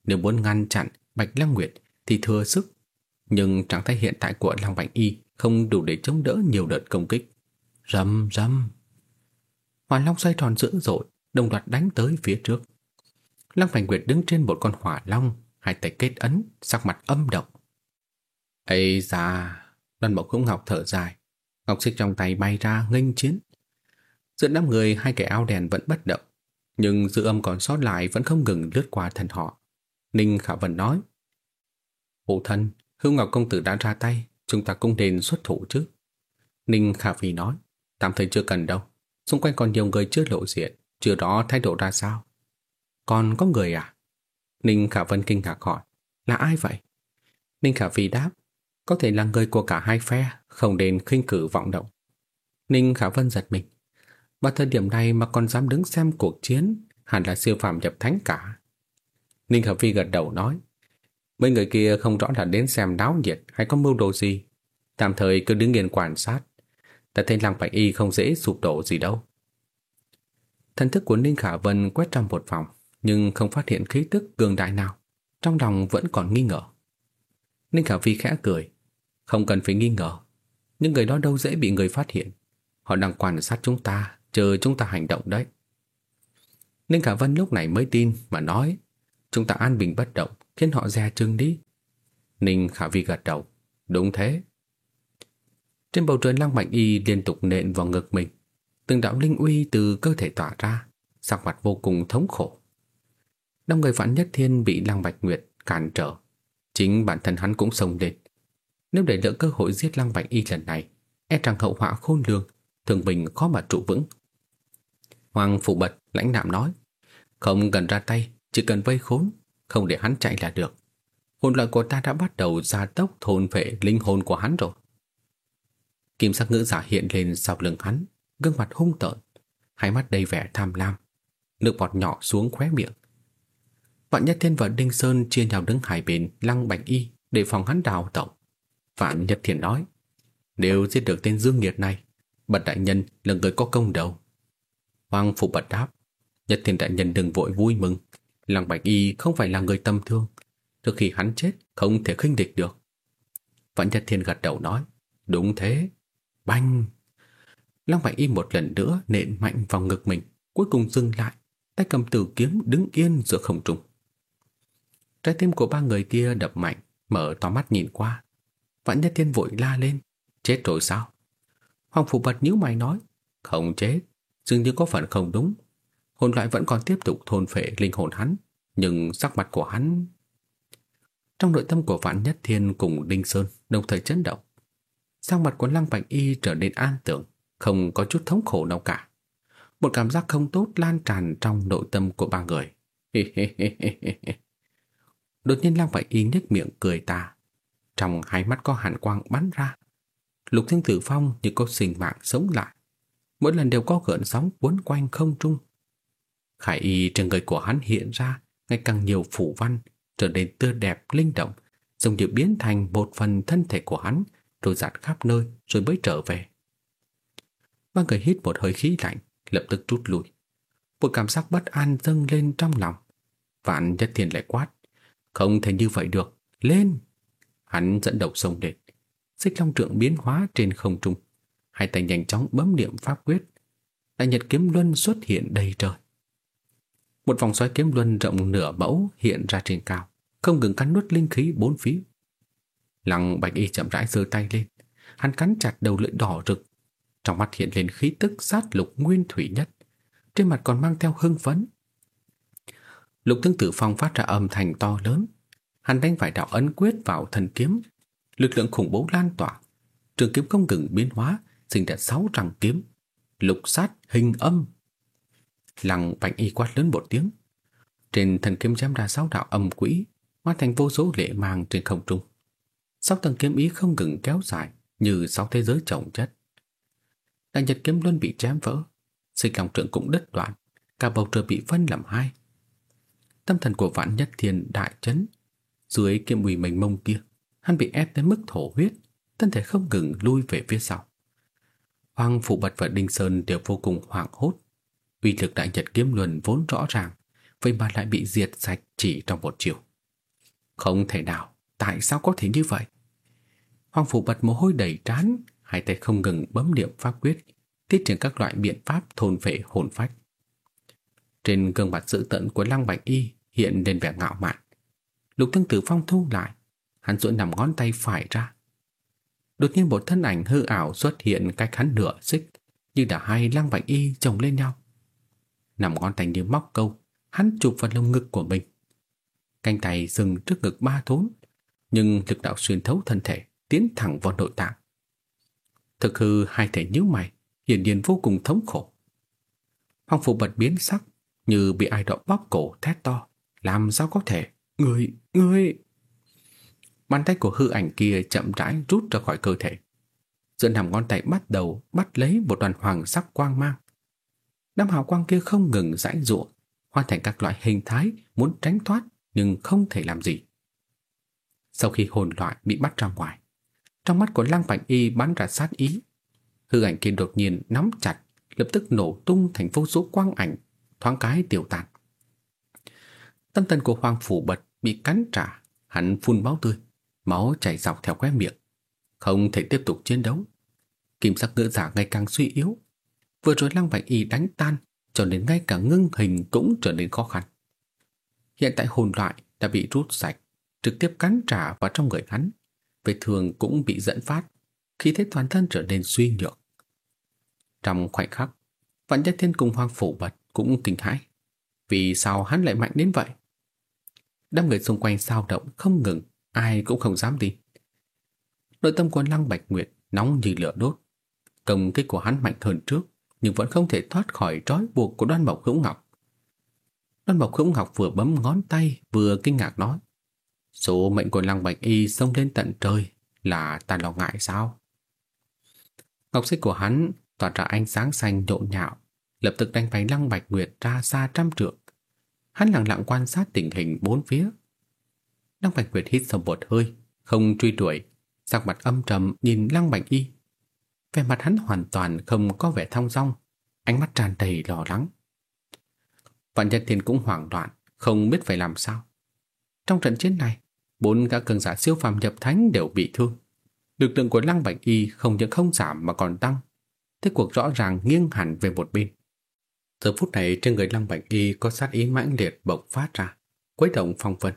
nếu muốn ngăn chặn Bạch Lăng Nguyệt thì thừa sức, nhưng trạng thái hiện tại của Lăng Bạch Y không đủ để chống đỡ nhiều đợt công kích. Rầm rầm. Hỏa long xoay tròn dữ dội, đồng loạt đánh tới phía trước. Lăng Bạch Nguyệt đứng trên một con hỏa long, hai tay kết ấn, sắc mặt âm độc. Ây da, Đoàn Mộc Hữu Ngọc thở dài, Ngọc xích trong tay bay ra nghênh chiến. Giữa đám người hai kẻ áo đèn vẫn bất động, nhưng dư âm còn sót lại vẫn không ngừng lướt qua thân họ. Ninh Khả Vân nói, Phụ thân, Hương Ngọc Công Tử đã ra tay, chúng ta cũng nên xuất thủ chứ. Ninh Khả Phi nói, tạm thời chưa cần đâu, xung quanh còn nhiều người chưa lộ diện, chưa đó thái độ ra sao. Còn có người à? Ninh Khả Vân kinh ngạc hỏi, là ai vậy? Ninh Khả Phi đáp, có thể là người của cả hai phe, không nên khinh cử vọng động. Ninh Khả Vân giật mình. Vào thời điểm này mà còn dám đứng xem cuộc chiến, hẳn là siêu phàm nhập thánh cả. Ninh Khả Phi gật đầu nói, mấy người kia không rõ là đến xem náo nhiệt hay có mưu đồ gì. Tạm thời cứ đứng yên quan sát. Ta thấy lăng bạch y không dễ sụp đổ gì đâu. Thần thức của Ninh Khả Vân quét trong một phòng, nhưng không phát hiện khí tức cường đại nào. Trong lòng vẫn còn nghi ngờ. Ninh Khả Phi khẽ cười. Không cần phải nghi ngờ. Những người đó đâu dễ bị người phát hiện. Họ đang quan sát chúng ta, chờ chúng ta hành động đấy. Ninh Khả Vân lúc này mới tin mà nói Chúng ta an bình bất động Khiến họ dè chừng đi Ninh Khả Vi gật đầu Đúng thế Trên bầu trời lăng mạnh y liên tục nện vào ngực mình Từng đạo linh uy từ cơ thể tỏa ra Sắc mặt vô cùng thống khổ Đông người vạn nhất thiên bị lăng bạch nguyệt cản trở Chính bản thân hắn cũng sông lên nếu để lỡ cơ hội giết Lăng Bạch Y lần này, e rằng hậu họa khôn lường, thường bình khó mà trụ vững. Hoàng phụ bật lãnh đạm nói, không cần ra tay, chỉ cần vây khốn, không để hắn chạy là được. Hồn loại của ta đã bắt đầu gia tốc thôn vệ linh hồn của hắn rồi. Kim sắc ngữ giả hiện lên sau lưng hắn, gương mặt hung tợn, hai mắt đầy vẻ tham lam, nước bọt nhỏ xuống khóe miệng. Vạn Nhất Thiên và Đinh Sơn chia nhau đứng hai bên lăng bạch y để phòng hắn đào tẩu. Vạn Nhật Thiền nói, nếu giết được tên Dương Nghiệt này, Bật Đại Nhân là người có công đầu. Hoàng Phụ Bật đáp, Nhật Thiền Đại Nhân đừng vội vui mừng, Lăng Bạch Y không phải là người tâm thương, trước khi hắn chết không thể khinh địch được. Vạn Nhật Thiền gật đầu nói, đúng thế, banh. Lăng Bạch Y một lần nữa nện mạnh vào ngực mình, cuối cùng dừng lại, tay cầm tử kiếm đứng yên giữa không trung. Trái tim của ba người kia đập mạnh, mở to mắt nhìn qua. Vạn Nhất Thiên vội la lên. Chết rồi sao? Hoàng Phủ Bật nhíu mày nói. Không chết, dường như có phần không đúng. Hồn loại vẫn còn tiếp tục thôn phệ linh hồn hắn, nhưng sắc mặt của hắn... Trong nội tâm của Vạn Nhất Thiên cùng Đinh Sơn đồng thời chấn động. Sắc mặt của Lăng Bạch Y trở nên an tưởng, không có chút thống khổ nào cả. Một cảm giác không tốt lan tràn trong nội tâm của ba người. Đột nhiên Lăng Bạch Y nhếch miệng cười ta. Trong hai mắt có hàn quang bắn ra. Lục Thiên Tử Phong như có sinh mạng sống lại. Mỗi lần đều có gợn sóng cuốn quanh không trung. Khải y trên người của hắn hiện ra ngày càng nhiều phủ văn, trở nên tươi đẹp, linh động, giống như biến thành một phần thân thể của hắn, rồi dạt khắp nơi, rồi mới trở về. Ba người hít một hơi khí lạnh, lập tức rút lui. Một cảm giác bất an dâng lên trong lòng. Vạn nhất thiền lại quát. Không thể như vậy được, lên! Hắn dẫn đầu sông đệt Xích long trượng biến hóa trên không trung. Hai tay nhanh chóng bấm niệm pháp quyết. Đại nhật kiếm luân xuất hiện đầy trời. Một vòng xoáy kiếm luân rộng nửa mẫu hiện ra trên cao, không ngừng cắn nuốt linh khí bốn phía. Lăng Bạch Y chậm rãi giơ tay lên, hắn cắn chặt đầu lưỡi đỏ rực, trong mắt hiện lên khí tức sát lục nguyên thủy nhất, trên mặt còn mang theo hưng phấn. Lục tướng Tử Phong phát ra âm thanh to lớn, hắn đánh phải đạo ấn quyết vào thần kiếm, lực lượng khủng bố lan tỏa, trường kiếm không ngừng biến hóa, sinh ra sáu răng kiếm, lục sát hình âm. Lăng Bạch Y quát lớn một tiếng, trên thần kiếm chém ra sáu đạo âm quỹ, hóa thành vô số lệ mang trên không trung. Sáu tầng kiếm ý không ngừng kéo dài như sáu thế giới chồng chất. Đại nhật kiếm luôn bị chém vỡ, sinh lòng trượng cũng đứt đoạn, cả bầu trời bị phân làm hai. Tâm thần của vạn nhất thiên đại chấn, dưới cái mùi mênh mông kia, hắn bị ép đến mức thổ huyết, thân thể không ngừng lui về phía sau. Hoàng Phụ Bật và Đinh Sơn đều vô cùng hoảng hốt. Uy lực đại nhật kiếm luân vốn rõ ràng, vậy mà lại bị diệt sạch chỉ trong một chiều. Không thể nào, tại sao có thể như vậy? Hoàng Phụ Bật mồ hôi đầy trán, hai tay không ngừng bấm niệm pháp quyết, tiết triển các loại biện pháp thôn vệ hồn phách. Trên gương mặt dữ tợn của Lăng Bạch Y hiện lên vẻ ngạo mạn. Lục Thương Tử Phong thu lại, hắn duỗi nằm ngón tay phải ra. Đột nhiên một thân ảnh hư ảo xuất hiện cách hắn nửa xích, như đã hai Lăng Bạch Y chồng lên nhau. Nằm ngón tay như móc câu, hắn chụp vào lông ngực của mình. Cánh tay dừng trước ngực ba thốn, nhưng lực đạo xuyên thấu thân thể, tiến thẳng vào nội tạng. Thực hư hai thể nhíu mày, hiển nhiên vô cùng thống khổ. Hoàng phủ bật biến sắc, như bị ai đó bóp cổ thét to. Làm sao có thể? Người, người... Bàn tay của hư ảnh kia chậm rãi rút ra khỏi cơ thể. Giữa nằm ngón tay bắt đầu bắt lấy một đoàn hoàng sắc quang mang. Đám hào quang kia không ngừng rãnh ruộng, hoàn thành các loại hình thái muốn tránh thoát nhưng không thể làm gì. Sau khi hồn loại bị bắt ra ngoài, trong mắt của Lăng Bạch Y bắn ra sát ý. Hư ảnh kia đột nhiên nắm chặt, lập tức nổ tung thành vô số quang ảnh, thoáng cái tiêu tan. Tâm thần của Hoàng Phủ Bật bị cắn trả, hắn phun máu tươi, máu chảy dọc theo khóe miệng, không thể tiếp tục chiến đấu. Kim sắc ngựa giả ngày càng suy yếu. Vừa rồi Lăng Bạch Y đánh tan, cho nên ngay cả ngưng hình cũng trở nên khó khăn. Hiện tại hồn loại đã bị rút sạch, trực tiếp cắn trả vào trong người hắn, vết thương cũng bị dẫn phát, khi thế toàn thân trở nên suy nhược. Trong khoảnh khắc, Vạn Nhất Thiên cùng Hoàng Phủ Bật cũng kinh hãi. Vì sao hắn lại mạnh đến vậy? Đám người xung quanh sao động không ngừng, ai cũng không dám tin. Nội tâm của Lăng Bạch Nguyệt nóng như lửa đốt. Công kích của hắn mạnh hơn trước, nhưng vẫn không thể thoát khỏi trói buộc của đoan mộc hữu ngọc. Đoan mộc hữu ngọc vừa bấm ngón tay vừa kinh ngạc nói. Số mệnh của Lăng Bạch Y xông lên tận trời là ta lo ngại sao? Ngọc xích của hắn tỏa ra ánh sáng xanh nhộn nhạo, lập tức đánh bay Lăng Bạch Nguyệt ra xa trăm trượng. Hắn lặng lặng quan sát tình hình bốn phía. Lăng Bạch Nguyệt hít sâu một hơi, không truy đuổi, sắc mặt âm trầm nhìn Lăng Bạch Y. Vẻ mặt hắn hoàn toàn không có vẻ thong dong, ánh mắt tràn đầy lo lắng. Vạn Nhân Thiên cũng hoảng loạn, không biết phải làm sao. Trong trận chiến này, bốn gã cường giả siêu phàm nhập thánh đều bị thương. Lực lượng của Lăng Bạch Y không những không giảm mà còn tăng. Thế cuộc rõ ràng nghiêng hẳn về một bên. Giờ phút này trên người Lăng Bạch Y có sát ý mãnh liệt bộc phát ra, quấy động phong vân.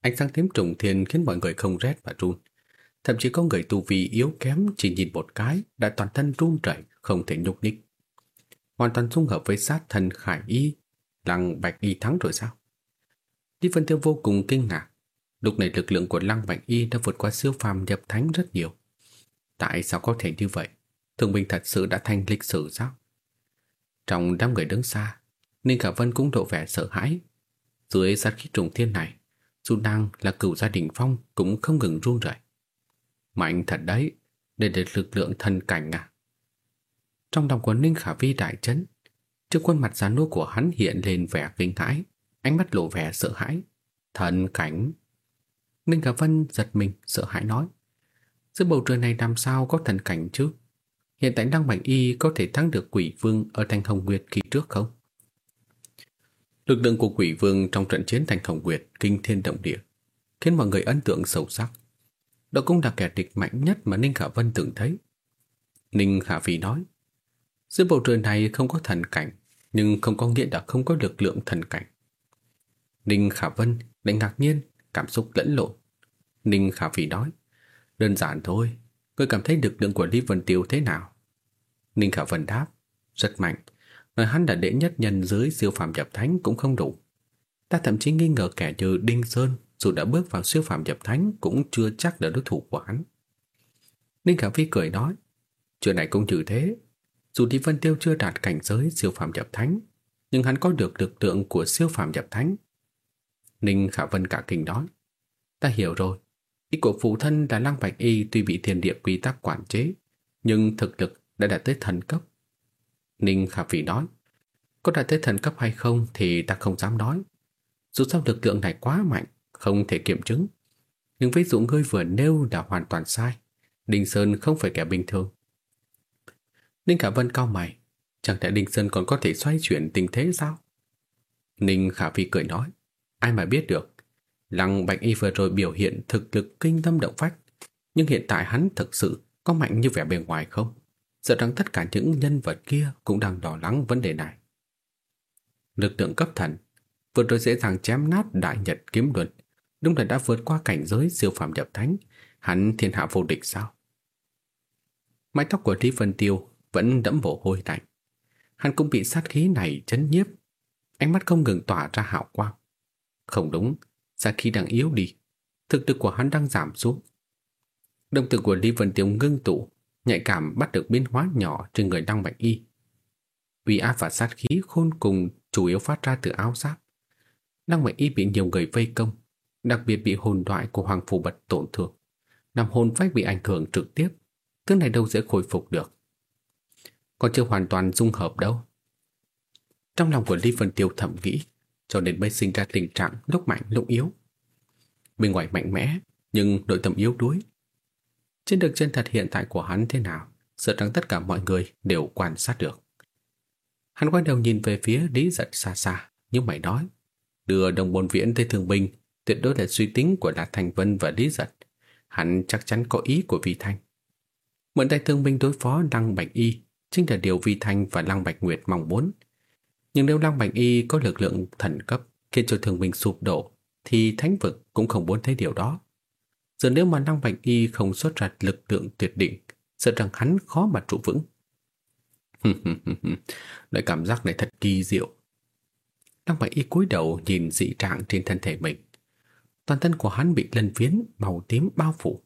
Ánh sáng tím trùng thiên khiến mọi người không rét và run. Thậm chí có người tu vi yếu kém chỉ nhìn một cái đã toàn thân run rẩy không thể nhúc nhích. Hoàn toàn dung hợp với sát thần Khải Y, Lăng Bạch Y thắng rồi sao? Lý Vân Tiêu vô cùng kinh ngạc. Lúc này lực lượng của Lăng Bạch Y đã vượt qua siêu phàm nhập thánh rất nhiều. Tại sao có thể như vậy? Thường Bình thật sự đã thành lịch sử sao? Trong đám người đứng xa, Ninh Khả Vân cũng độ vẻ sợ hãi. Dưới sát khí trùng thiên này, dù đang là cửu gia đình phong cũng không ngừng run rẩy. Mạnh thật đấy, để được lực lượng thần cảnh à. Trong lòng của Ninh Khả Vi đại chấn, trước khuôn mặt già nua của hắn hiện lên vẻ kinh hãi, ánh mắt lộ vẻ sợ hãi. Thần cảnh. Ninh Khả Vân giật mình, sợ hãi nói. Giữa bầu trời này làm sao có thần cảnh chứ? Hiện tại Đăng mạnh Y có thể thắng được quỷ vương ở Thanh Hồng Nguyệt kỳ trước không? Lực lượng của quỷ vương trong trận chiến Thanh Hồng Nguyệt kinh thiên động địa, khiến mọi người ấn tượng sâu sắc. Đó cũng là kẻ địch mạnh nhất mà Ninh Khả Vân từng thấy. Ninh Khả Phi nói, giữa bầu trời này không có thần cảnh, nhưng không có nghĩa là không có lực lượng thần cảnh. Ninh Khả Vân lại ngạc nhiên, cảm xúc lẫn lộn. Ninh Khả Phi nói, đơn giản thôi, ngươi cảm thấy lực lượng của Lý Vân Tiêu thế nào? Ninh Khả Vân đáp, rất mạnh, nói hắn là đệ nhất nhân dưới siêu phàm nhập thánh cũng không đủ. Ta thậm chí nghi ngờ kẻ như Đinh Sơn dù đã bước vào siêu phàm nhập thánh cũng chưa chắc là đối thủ của hắn. Ninh Khả Phi cười nói, chuyện này cũng như thế. Dù Lý Vân Tiêu chưa đạt cảnh giới siêu phàm nhập thánh, nhưng hắn có được lực lượng của siêu phàm nhập thánh. Ninh Khả Vân cả kinh nói, ta hiểu rồi. Ý của phụ thân là Lăng Bạch Y tuy bị thiên địa quy tắc quản chế, nhưng thực lực đã đạt tới thần cấp. Ninh Khả Phi nói, có đạt tới thần cấp hay không thì ta không dám nói. Dù sao lực lượng này quá mạnh, không thể kiểm chứng. Nhưng ví dụ ngươi vừa nêu là hoàn toàn sai. Đinh Sơn không phải kẻ bình thường. Ninh Khả Vân cao mày, chẳng lẽ Đinh Sơn còn có thể xoay chuyển tình thế sao? Ninh Khả Phi cười nói, ai mà biết được. Lăng Bạch Y vừa rồi biểu hiện thực lực kinh tâm động phách, nhưng hiện tại hắn thực sự có mạnh như vẻ bề ngoài không? Sợ rằng tất cả những nhân vật kia cũng đang đỏ lắng vấn đề này. Lực lượng cấp thần vừa rồi dễ dàng chém nát đại nhật kiếm luân, đúng là đã vượt qua cảnh giới siêu phàm nhập thánh, hắn thiên hạ vô địch sao? Mái tóc của Lý Vân Tiêu vẫn đẫm mồ hôi lạnh. Hắn cũng bị sát khí này chấn nhiếp, ánh mắt không ngừng tỏa ra hào quang. Không đúng, sát khi đang yếu đi, thực lực của hắn đang giảm xuống. Động tử của Lý Vân Tiêu ngưng tụ, nhạy cảm bắt được biến hóa nhỏ trên người Đăng Bạch Y. Uy áp và sát khí khôn cùng chủ yếu phát ra từ áo giáp. Đăng Bạch Y bị nhiều người vây công, đặc biệt bị hồn thoại của Hoàng Phủ Bật tổn thương. Nằm hồn phách bị ảnh hưởng trực tiếp, thứ này đâu dễ khôi phục được. Còn chưa hoàn toàn dung hợp đâu. Trong lòng của Lý Vân Tiêu thầm nghĩ, cho nên mới sinh ra tình trạng lúc mạnh lúc yếu. Bên ngoài mạnh mẽ, nhưng nội tâm yếu đuối. Trên được chân thật hiện tại của hắn thế nào, sợ rằng tất cả mọi người đều quan sát được. Hắn quay đầu nhìn về phía Lý Giật xa xa, nhưng mày nói, đưa đồng bồn viễn tới thường binh tuyệt đối là suy tính của Đạt Thành Vân và Lý Giật. Hắn chắc chắn có ý của Vi Thanh. Mượn tay thương binh đối phó Lăng Bạch Y chính là điều Vi Thanh và Lăng Bạch Nguyệt mong muốn. Nhưng nếu Lăng Bạch Y có lực lượng thần cấp khiến cho thường mình sụp đổ thì thánh vực cũng không muốn thấy điều đó. Giờ nếu mà Lăng Bạch Y không xuất ra lực lượng tuyệt định sợ rằng hắn khó mà trụ vững. Loại cảm giác này thật kỳ diệu. Lăng Bạch Y cúi đầu nhìn dị trạng trên thân thể mình. Toàn thân của hắn bị lân phiến màu tím bao phủ.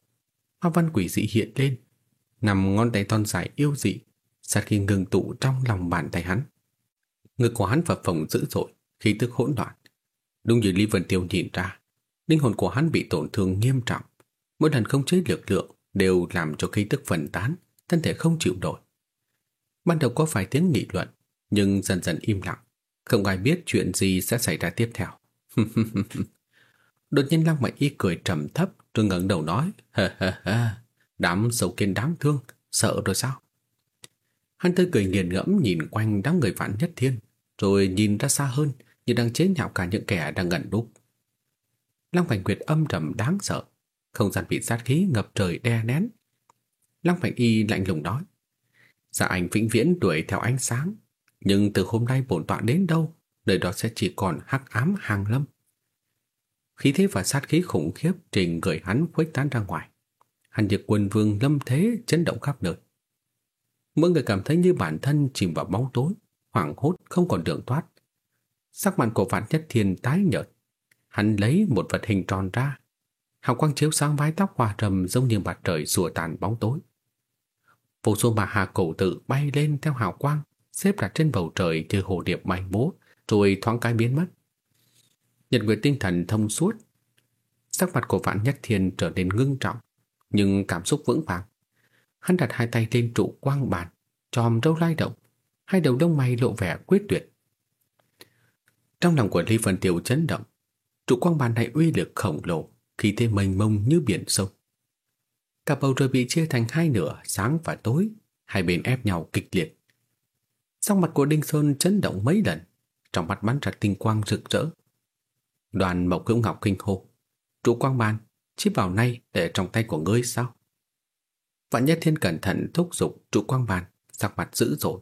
Hoa văn quỷ dị hiện lên, nằm ngón tay thon dài yêu dị, sát khi ngừng tụ trong lòng bàn tay hắn. Ngực của hắn phập phồng dữ dội, khí tức hỗn loạn. Đúng như Lý Vân Tiêu nhìn ra, linh hồn của hắn bị tổn thương nghiêm trọng. Mỗi lần không chế lực lượng đều làm cho khí tức phân tán, thân thể không chịu nổi. Ban đầu có vài tiếng nghị luận, nhưng dần dần im lặng. Không ai biết chuyện gì sẽ xảy ra tiếp theo. Đột nhiên Lăng Mạnh Y cười trầm thấp rồi ngẩng đầu nói ha ha ha, đám sầu kiên đáng thương, sợ rồi sao? Hắn tươi cười nghiền ngẫm nhìn quanh đám người phản nhất thiên, rồi nhìn ra xa hơn như đang chế nhạo cả những kẻ đang ngẩn đúc. long Mạnh Quyệt âm trầm đáng sợ, không gian bị sát khí ngập trời đe nén. long Mạnh Y lạnh lùng nói, Dạ ảnh vĩnh viễn đuổi theo ánh sáng, nhưng từ hôm nay bổn tọa đến đâu, nơi đó sẽ chỉ còn hắc ám hàng lâm. Khí thế và sát khí khủng khiếp trình gửi hắn khuếch tán ra ngoài. Hắn như quân vương lâm thế chấn động khắp nơi. Mỗi người cảm thấy như bản thân chìm vào bóng tối, hoảng hốt không còn đường thoát. Sắc mặt của Vạn Nhất Thiên tái nhợt. Hắn lấy một vật hình tròn ra. Hào quang chiếu sáng mái tóc hòa trầm giống như mặt trời xua tàn bóng tối. Vô số mà hà cổ tự bay lên theo hào quang, xếp đặt trên bầu trời như hồ điệp bay múa, rồi thoáng cái biến mất. Nhật Nguyệt tinh thần thông suốt. Sắc mặt của Vạn Nhất Thiên trở nên ngưng trọng, nhưng cảm xúc vững vàng. Hắn đặt hai tay lên trụ quang bàn, tròm râu lai động, hai đầu lông mày lộ vẻ quyết tuyệt. Trong lòng của Lý Vân Tiêu chấn động, trụ quang bàn này uy lực khổng lồ, khí thế mênh mông như biển sông. Cả bầu trời bị chia thành hai nửa, sáng và tối, hai bên ép nhau kịch liệt. Sắc mặt của Đinh Sơn chấn động mấy lần, trong mắt bắn ra tinh quang rực rỡ. Đoàn Mộc Hữu Ngọc kinh hô, trụ quang bàn, Chiếc bảo này để trong tay của ngươi sao? Vạn Nhất Thiên cẩn thận thúc giục trụ quang bàn, sắc mặt dữ dội.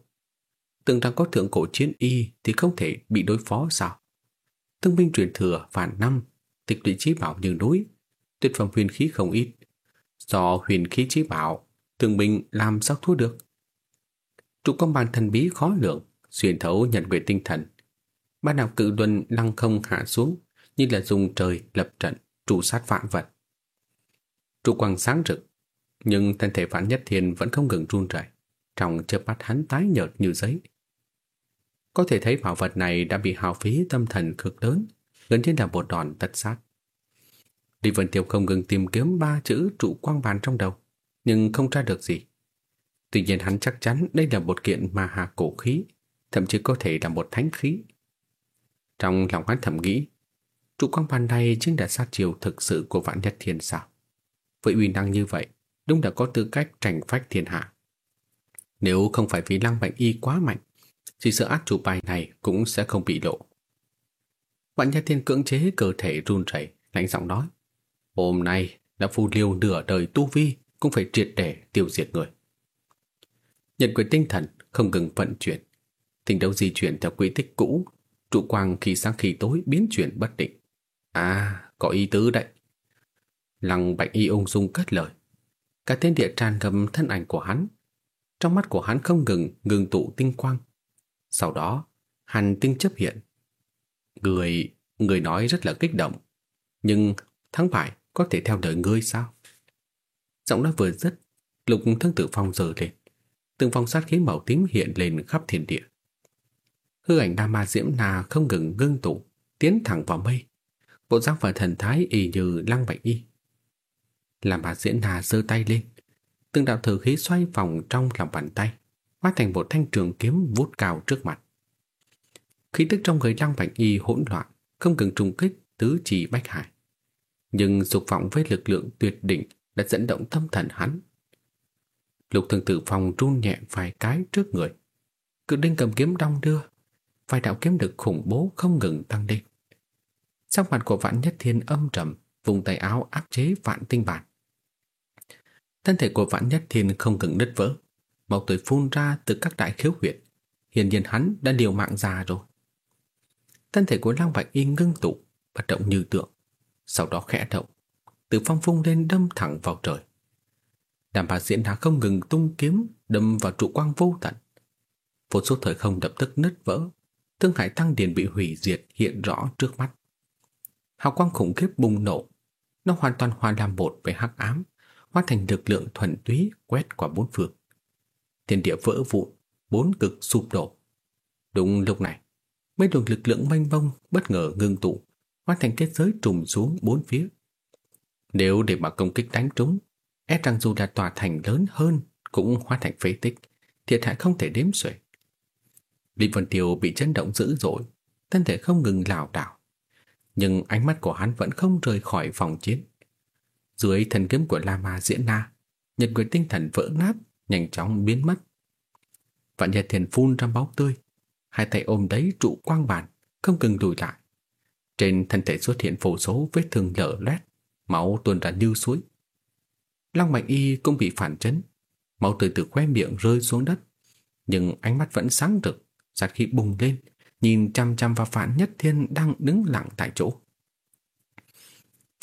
Tưởng rằng có thượng cổ chiến y thì không thể bị đối phó sao? Thương binh truyền thừa vạn năm, tịch lũy trí bảo như núi, tuyệt phẩm huyền khí không ít. Do huyền khí trí bảo, thương binh làm sao thua được? Trụ quang bàn thần bí khó lường, xuyên thấu nhận về tinh thần. Ban đạo cự luân lăng không hạ xuống, như là dùng trời lập trận, trụ sát vạn vật. Trụ quang sáng rực, nhưng thân thể Vạn Nhất Thiên vẫn không ngừng run rẩy. Trong chớp mắt hắn tái nhợt như giấy. Có thể thấy bảo vật này đã bị hao phí tâm thần cực lớn, gần như là một đòn tất sát. Lý Vân Tiêu không ngừng tìm kiếm ba chữ trụ quang bàn trong đầu, nhưng không ra được gì. Tuy nhiên hắn chắc chắn đây là một kiện ma hà cổ khí, thậm chí có thể là một thánh khí. Trong lòng hắn thầm nghĩ, trụ quang bàn này chính là sát chiều thực sự của vạn nhất thiên sao. Với uy năng như vậy, đúng là có tư cách tranh phách thiên hạ. Nếu không phải vì lăng bệnh y quá mạnh, chỉ sợ át chủ bài này cũng sẽ không bị lộ. Vạn gia Thiên cưỡng chế cơ thể run rẩy, lạnh giọng nói: "Hôm nay đã phù liều nửa đời tu vi cũng phải triệt để tiêu diệt người." Nhận quyền tinh thần không ngừng vận chuyển, tình đấu di chuyển theo quỹ tích cũ, trụ quang khi sáng khi tối biến chuyển bất định. À, có ý tứ đấy. Lăng Bạch Y ung dung cất lời. Cả thiên địa tràn ngập thân ảnh của hắn. Trong mắt của hắn không ngừng ngừng tụ tinh quang. Sau đó, hàn tinh chấp hiện. Người, người nói rất là kích động. Nhưng thắng bại có thể theo đợi ngươi sao? Giọng nói vừa dứt, lục thân tử phong rời lên. Từng phong sát khí màu tím hiện lên khắp thiên địa. Hư ảnh Đa Ma Diễm Na không ngừng ngưng tụ, tiến thẳng vào mây. Bộ dáng và thần thái y như lăng bạch y. Làm bà diễn hà giơ tay lên. Từng đạo thử khí xoay vòng trong lòng bàn tay, Hóa thành một thanh trường kiếm vút cao trước mặt. Khí tức trong người lăng bạch y hỗn loạn, Không ngừng trùng kích tứ chỉ bách hải. Nhưng dục vọng với lực lượng tuyệt đỉnh Đã dẫn động tâm thần hắn. Lục thường tử phòng run nhẹ vài cái trước người. Cự đinh cầm kiếm đong đưa, Vài đạo kiếm được khủng bố không ngừng tăng lên. Sắc mặt của vạn nhất thiên âm trầm, Vùng tay áo áp chế vạn tinh bản Thân thể của Vạn Nhất Thiên không ngừng nứt vỡ, máu tươi phun ra từ các đại khiếu huyệt. Hiển nhiên hắn đã liều mạng già rồi. Thân thể của Lăng Bạch Y ngưng tụ, bất động như tượng, sau đó khẽ động, từ phong phung lên đâm thẳng vào trời. Đàm bà diễn đã không ngừng tung kiếm đâm vào trụ quang vô tận. Vô số thời không đập tức nứt vỡ, thương hải tăng điền bị hủy diệt hiện rõ trước mắt. Hào quang khủng khiếp bùng nổ, nó hoàn toàn hòa làm một với hắc ám, hóa thành lực lượng thuần túy quét qua bốn phương. Thiên địa vỡ vụn, bốn cực sụp đổ. Đúng lúc này, mấy luồng lực lượng manh mông bất ngờ ngưng tụ, hóa thành kết giới trùng xuống bốn phía. Nếu để mà công kích đánh trúng, e rằng dù là tòa thành lớn hơn cũng hóa thành phế tích, thiệt hại không thể đếm xuể. Lý Vân Tiêu bị chấn động dữ dội, thân thể không ngừng lảo đảo, nhưng ánh mắt của hắn vẫn không rời khỏi phòng chiến. Dưới thần kiếm của lama diễn na, nhật nguyệt tinh thần vỡ nát, nhanh chóng biến mất. Vạn Nhật Thiền phun ra máu tươi, hai tay ôm đấy trụ quang bản, không ngừng lùi lại. Trên thân thể xuất hiện vô số vết thương lở loét, máu tuôn ra như suối. Long Mạnh Y cũng bị phản chấn, máu tươi từ khóe miệng rơi xuống đất, nhưng ánh mắt vẫn sáng rực, sát khí bùng lên, nhìn chăm chăm vào phản Nhất Thiên đang đứng lặng tại chỗ.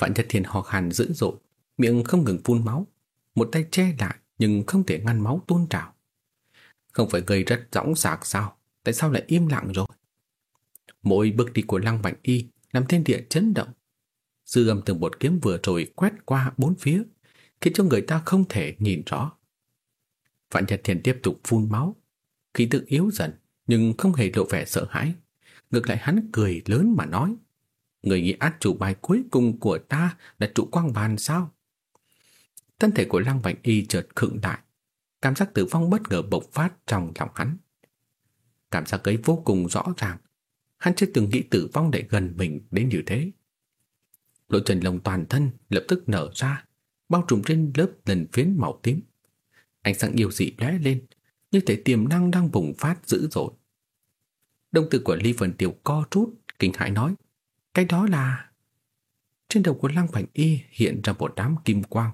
Vạn Nhật Thiên ho khan dữ dội, miệng không ngừng phun máu, một tay che lại nhưng không thể ngăn máu tuôn trào. Không phải gây rất rõng rạc sao? Tại sao lại im lặng rồi? Mỗi bước đi của Lăng Bạch Y làm thiên địa chấn động. Dư âm từng một kiếm vừa rồi quét qua bốn phía, khiến cho người ta không thể nhìn rõ. Vạn Nhật Thiên tiếp tục phun máu, khí tự yếu dần nhưng không hề lộ vẻ sợ hãi. Ngược lại hắn cười lớn mà nói, người nghĩ át chủ bài cuối cùng của ta là trụ quang bàn sao? Thân thể của Lăng Bạch Y chợt khựng lại, cảm giác tử vong bất ngờ bộc phát trong lòng hắn. Cảm giác ấy vô cùng rõ ràng, hắn chưa từng nghĩ tử vong lại gần mình đến như thế. Lỗ chân lông toàn thân lập tức nở ra, bao trùm trên lớp lần phiến màu tím. Ánh sáng yêu dị lóe lên, như thể tiềm năng đang bùng phát dữ dội. Đông tử của Ly Vân Tiểu co rút, kinh hãi nói, cái đó là... trên đầu của Lăng Bạch Y hiện ra một đám kim quang,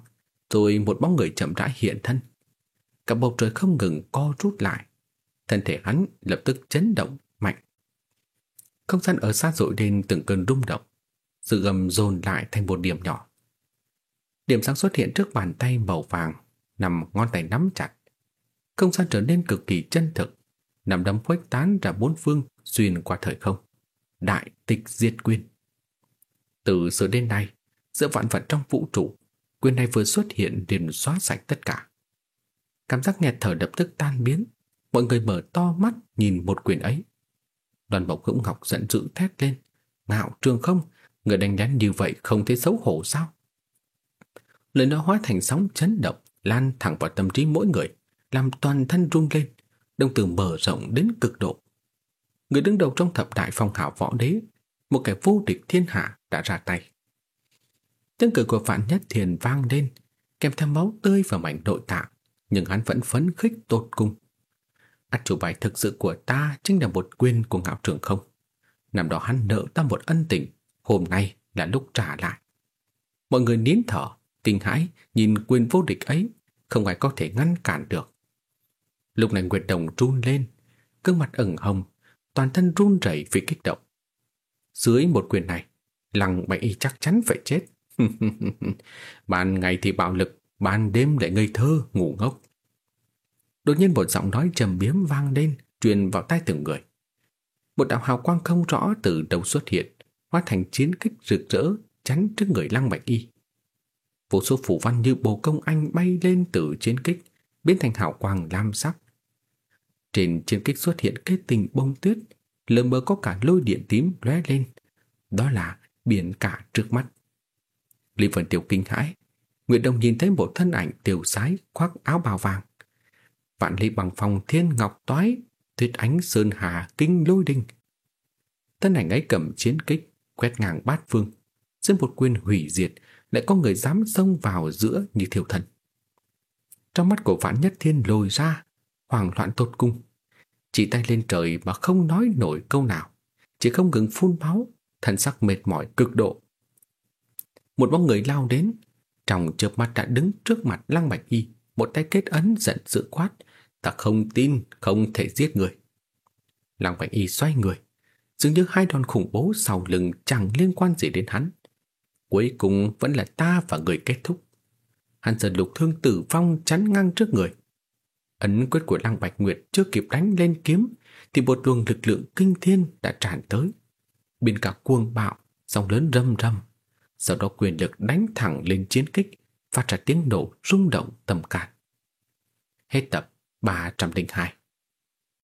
rồi một bóng người chậm rãi hiện thân. Cả bầu trời không ngừng co rút lại, thân thể hắn lập tức chấn động mạnh. Không gian ở xa dội lên từng cơn rung động, sự gầm dồn lại thành một điểm nhỏ. Điểm sáng xuất hiện trước bàn tay màu vàng, nằm ngón tay nắm chặt. Không gian trở nên cực kỳ chân thực, nằm đấm khuếch tán ra bốn phương xuyên qua thời không. Đại tịch diệt quyền Từ xưa đến nay, giữa vạn vật trong vũ trụ, quyền này vừa xuất hiện liền xóa sạch tất cả. Cảm giác nghẹt thở lập tức tan biến, mọi người mở to mắt nhìn một quyền ấy. Đoàn bộc hữu ngọc giận dữ thét lên, ngạo trường không, người đánh đánh như vậy không thấy xấu hổ sao? Lời nói hóa thành sóng chấn động, lan thẳng vào tâm trí mỗi người, làm toàn thân run lên, đông tường mở rộng đến cực độ. Người đứng đầu trong thập đại phong hào võ đế, một kẻ vô địch thiên hạ đã ra tay. Tiếng cười của Vạn Nhất Thiền vang lên, kèm theo máu tươi và mảnh nội tạng, nhưng hắn vẫn phấn khích tột cùng. Át chủ bài thực sự của ta chính là một quyền của ngạo trường không. Năm đó hắn nợ ta một ân tình, hôm nay là lúc trả lại. Mọi người nín thở, kinh hãi nhìn quyền vô địch ấy, không ai có thể ngăn cản được. Lúc này Nguyệt Đồng run lên, gương mặt ửng hồng, toàn thân run rẩy vì kích động. Dưới một quyền này, Lăng Bạch Y chắc chắn phải chết. ban ngày thì bạo lực, ban đêm lại ngây thơ, ngủ ngốc. Đột nhiên một giọng nói trầm biếm vang lên, truyền vào tai từng người. Một đạo hào quang không rõ từ đâu xuất hiện, hóa thành chiến kích rực rỡ chắn trước người Lăng Bạch Y. Vô số phủ văn như bồ công anh bay lên từ chiến kích, biến thành hào quang lam sắc. Trên chiến kích xuất hiện kết tình bông tuyết, lờ mờ có cả lôi điện tím lóe lên. Đó là biển cả trước mắt. Lý Vân Tiểu kinh hãi, Nguyệt Đông nhìn thấy một thân ảnh tiểu sái khoác áo bào vàng. Vạn ly bằng phòng thiên ngọc toái, tuyết ánh sơn hà kinh lôi đình. Thân ảnh ấy cầm chiến kích, quét ngang bát phương. Dưới một quyền hủy diệt, lại có người dám xông vào giữa như thiểu thần. Trong mắt của Vạn Nhất Thiên lồi ra, hoảng loạn tột cung. Chỉ tay lên trời mà không nói nổi câu nào, chỉ không ngừng phun máu, thân sắc mệt mỏi cực độ. Một bóng người lao đến, trong chớp mắt đã đứng trước mặt Lăng Bạch Y, một tay kết ấn giận dữ quát, ta không tin, không thể giết người. Lăng Bạch Y xoay người, dường như hai đòn khủng bố sau lưng chẳng liên quan gì đến hắn. Cuối cùng vẫn là ta và người kết thúc. Hắn giật lục thương tử vong chắn ngang trước người. Ấn quyết của Lăng Bạch Nguyệt chưa kịp đánh lên kiếm thì một luồng lực lượng kinh thiên đã tràn tới. Bên cả cuồng bạo, sóng lớn râm râm. Sau đó quyền lực đánh thẳng lên chiến kích, phát ra tiếng nổ rung động tầm cạn. Hết tập 302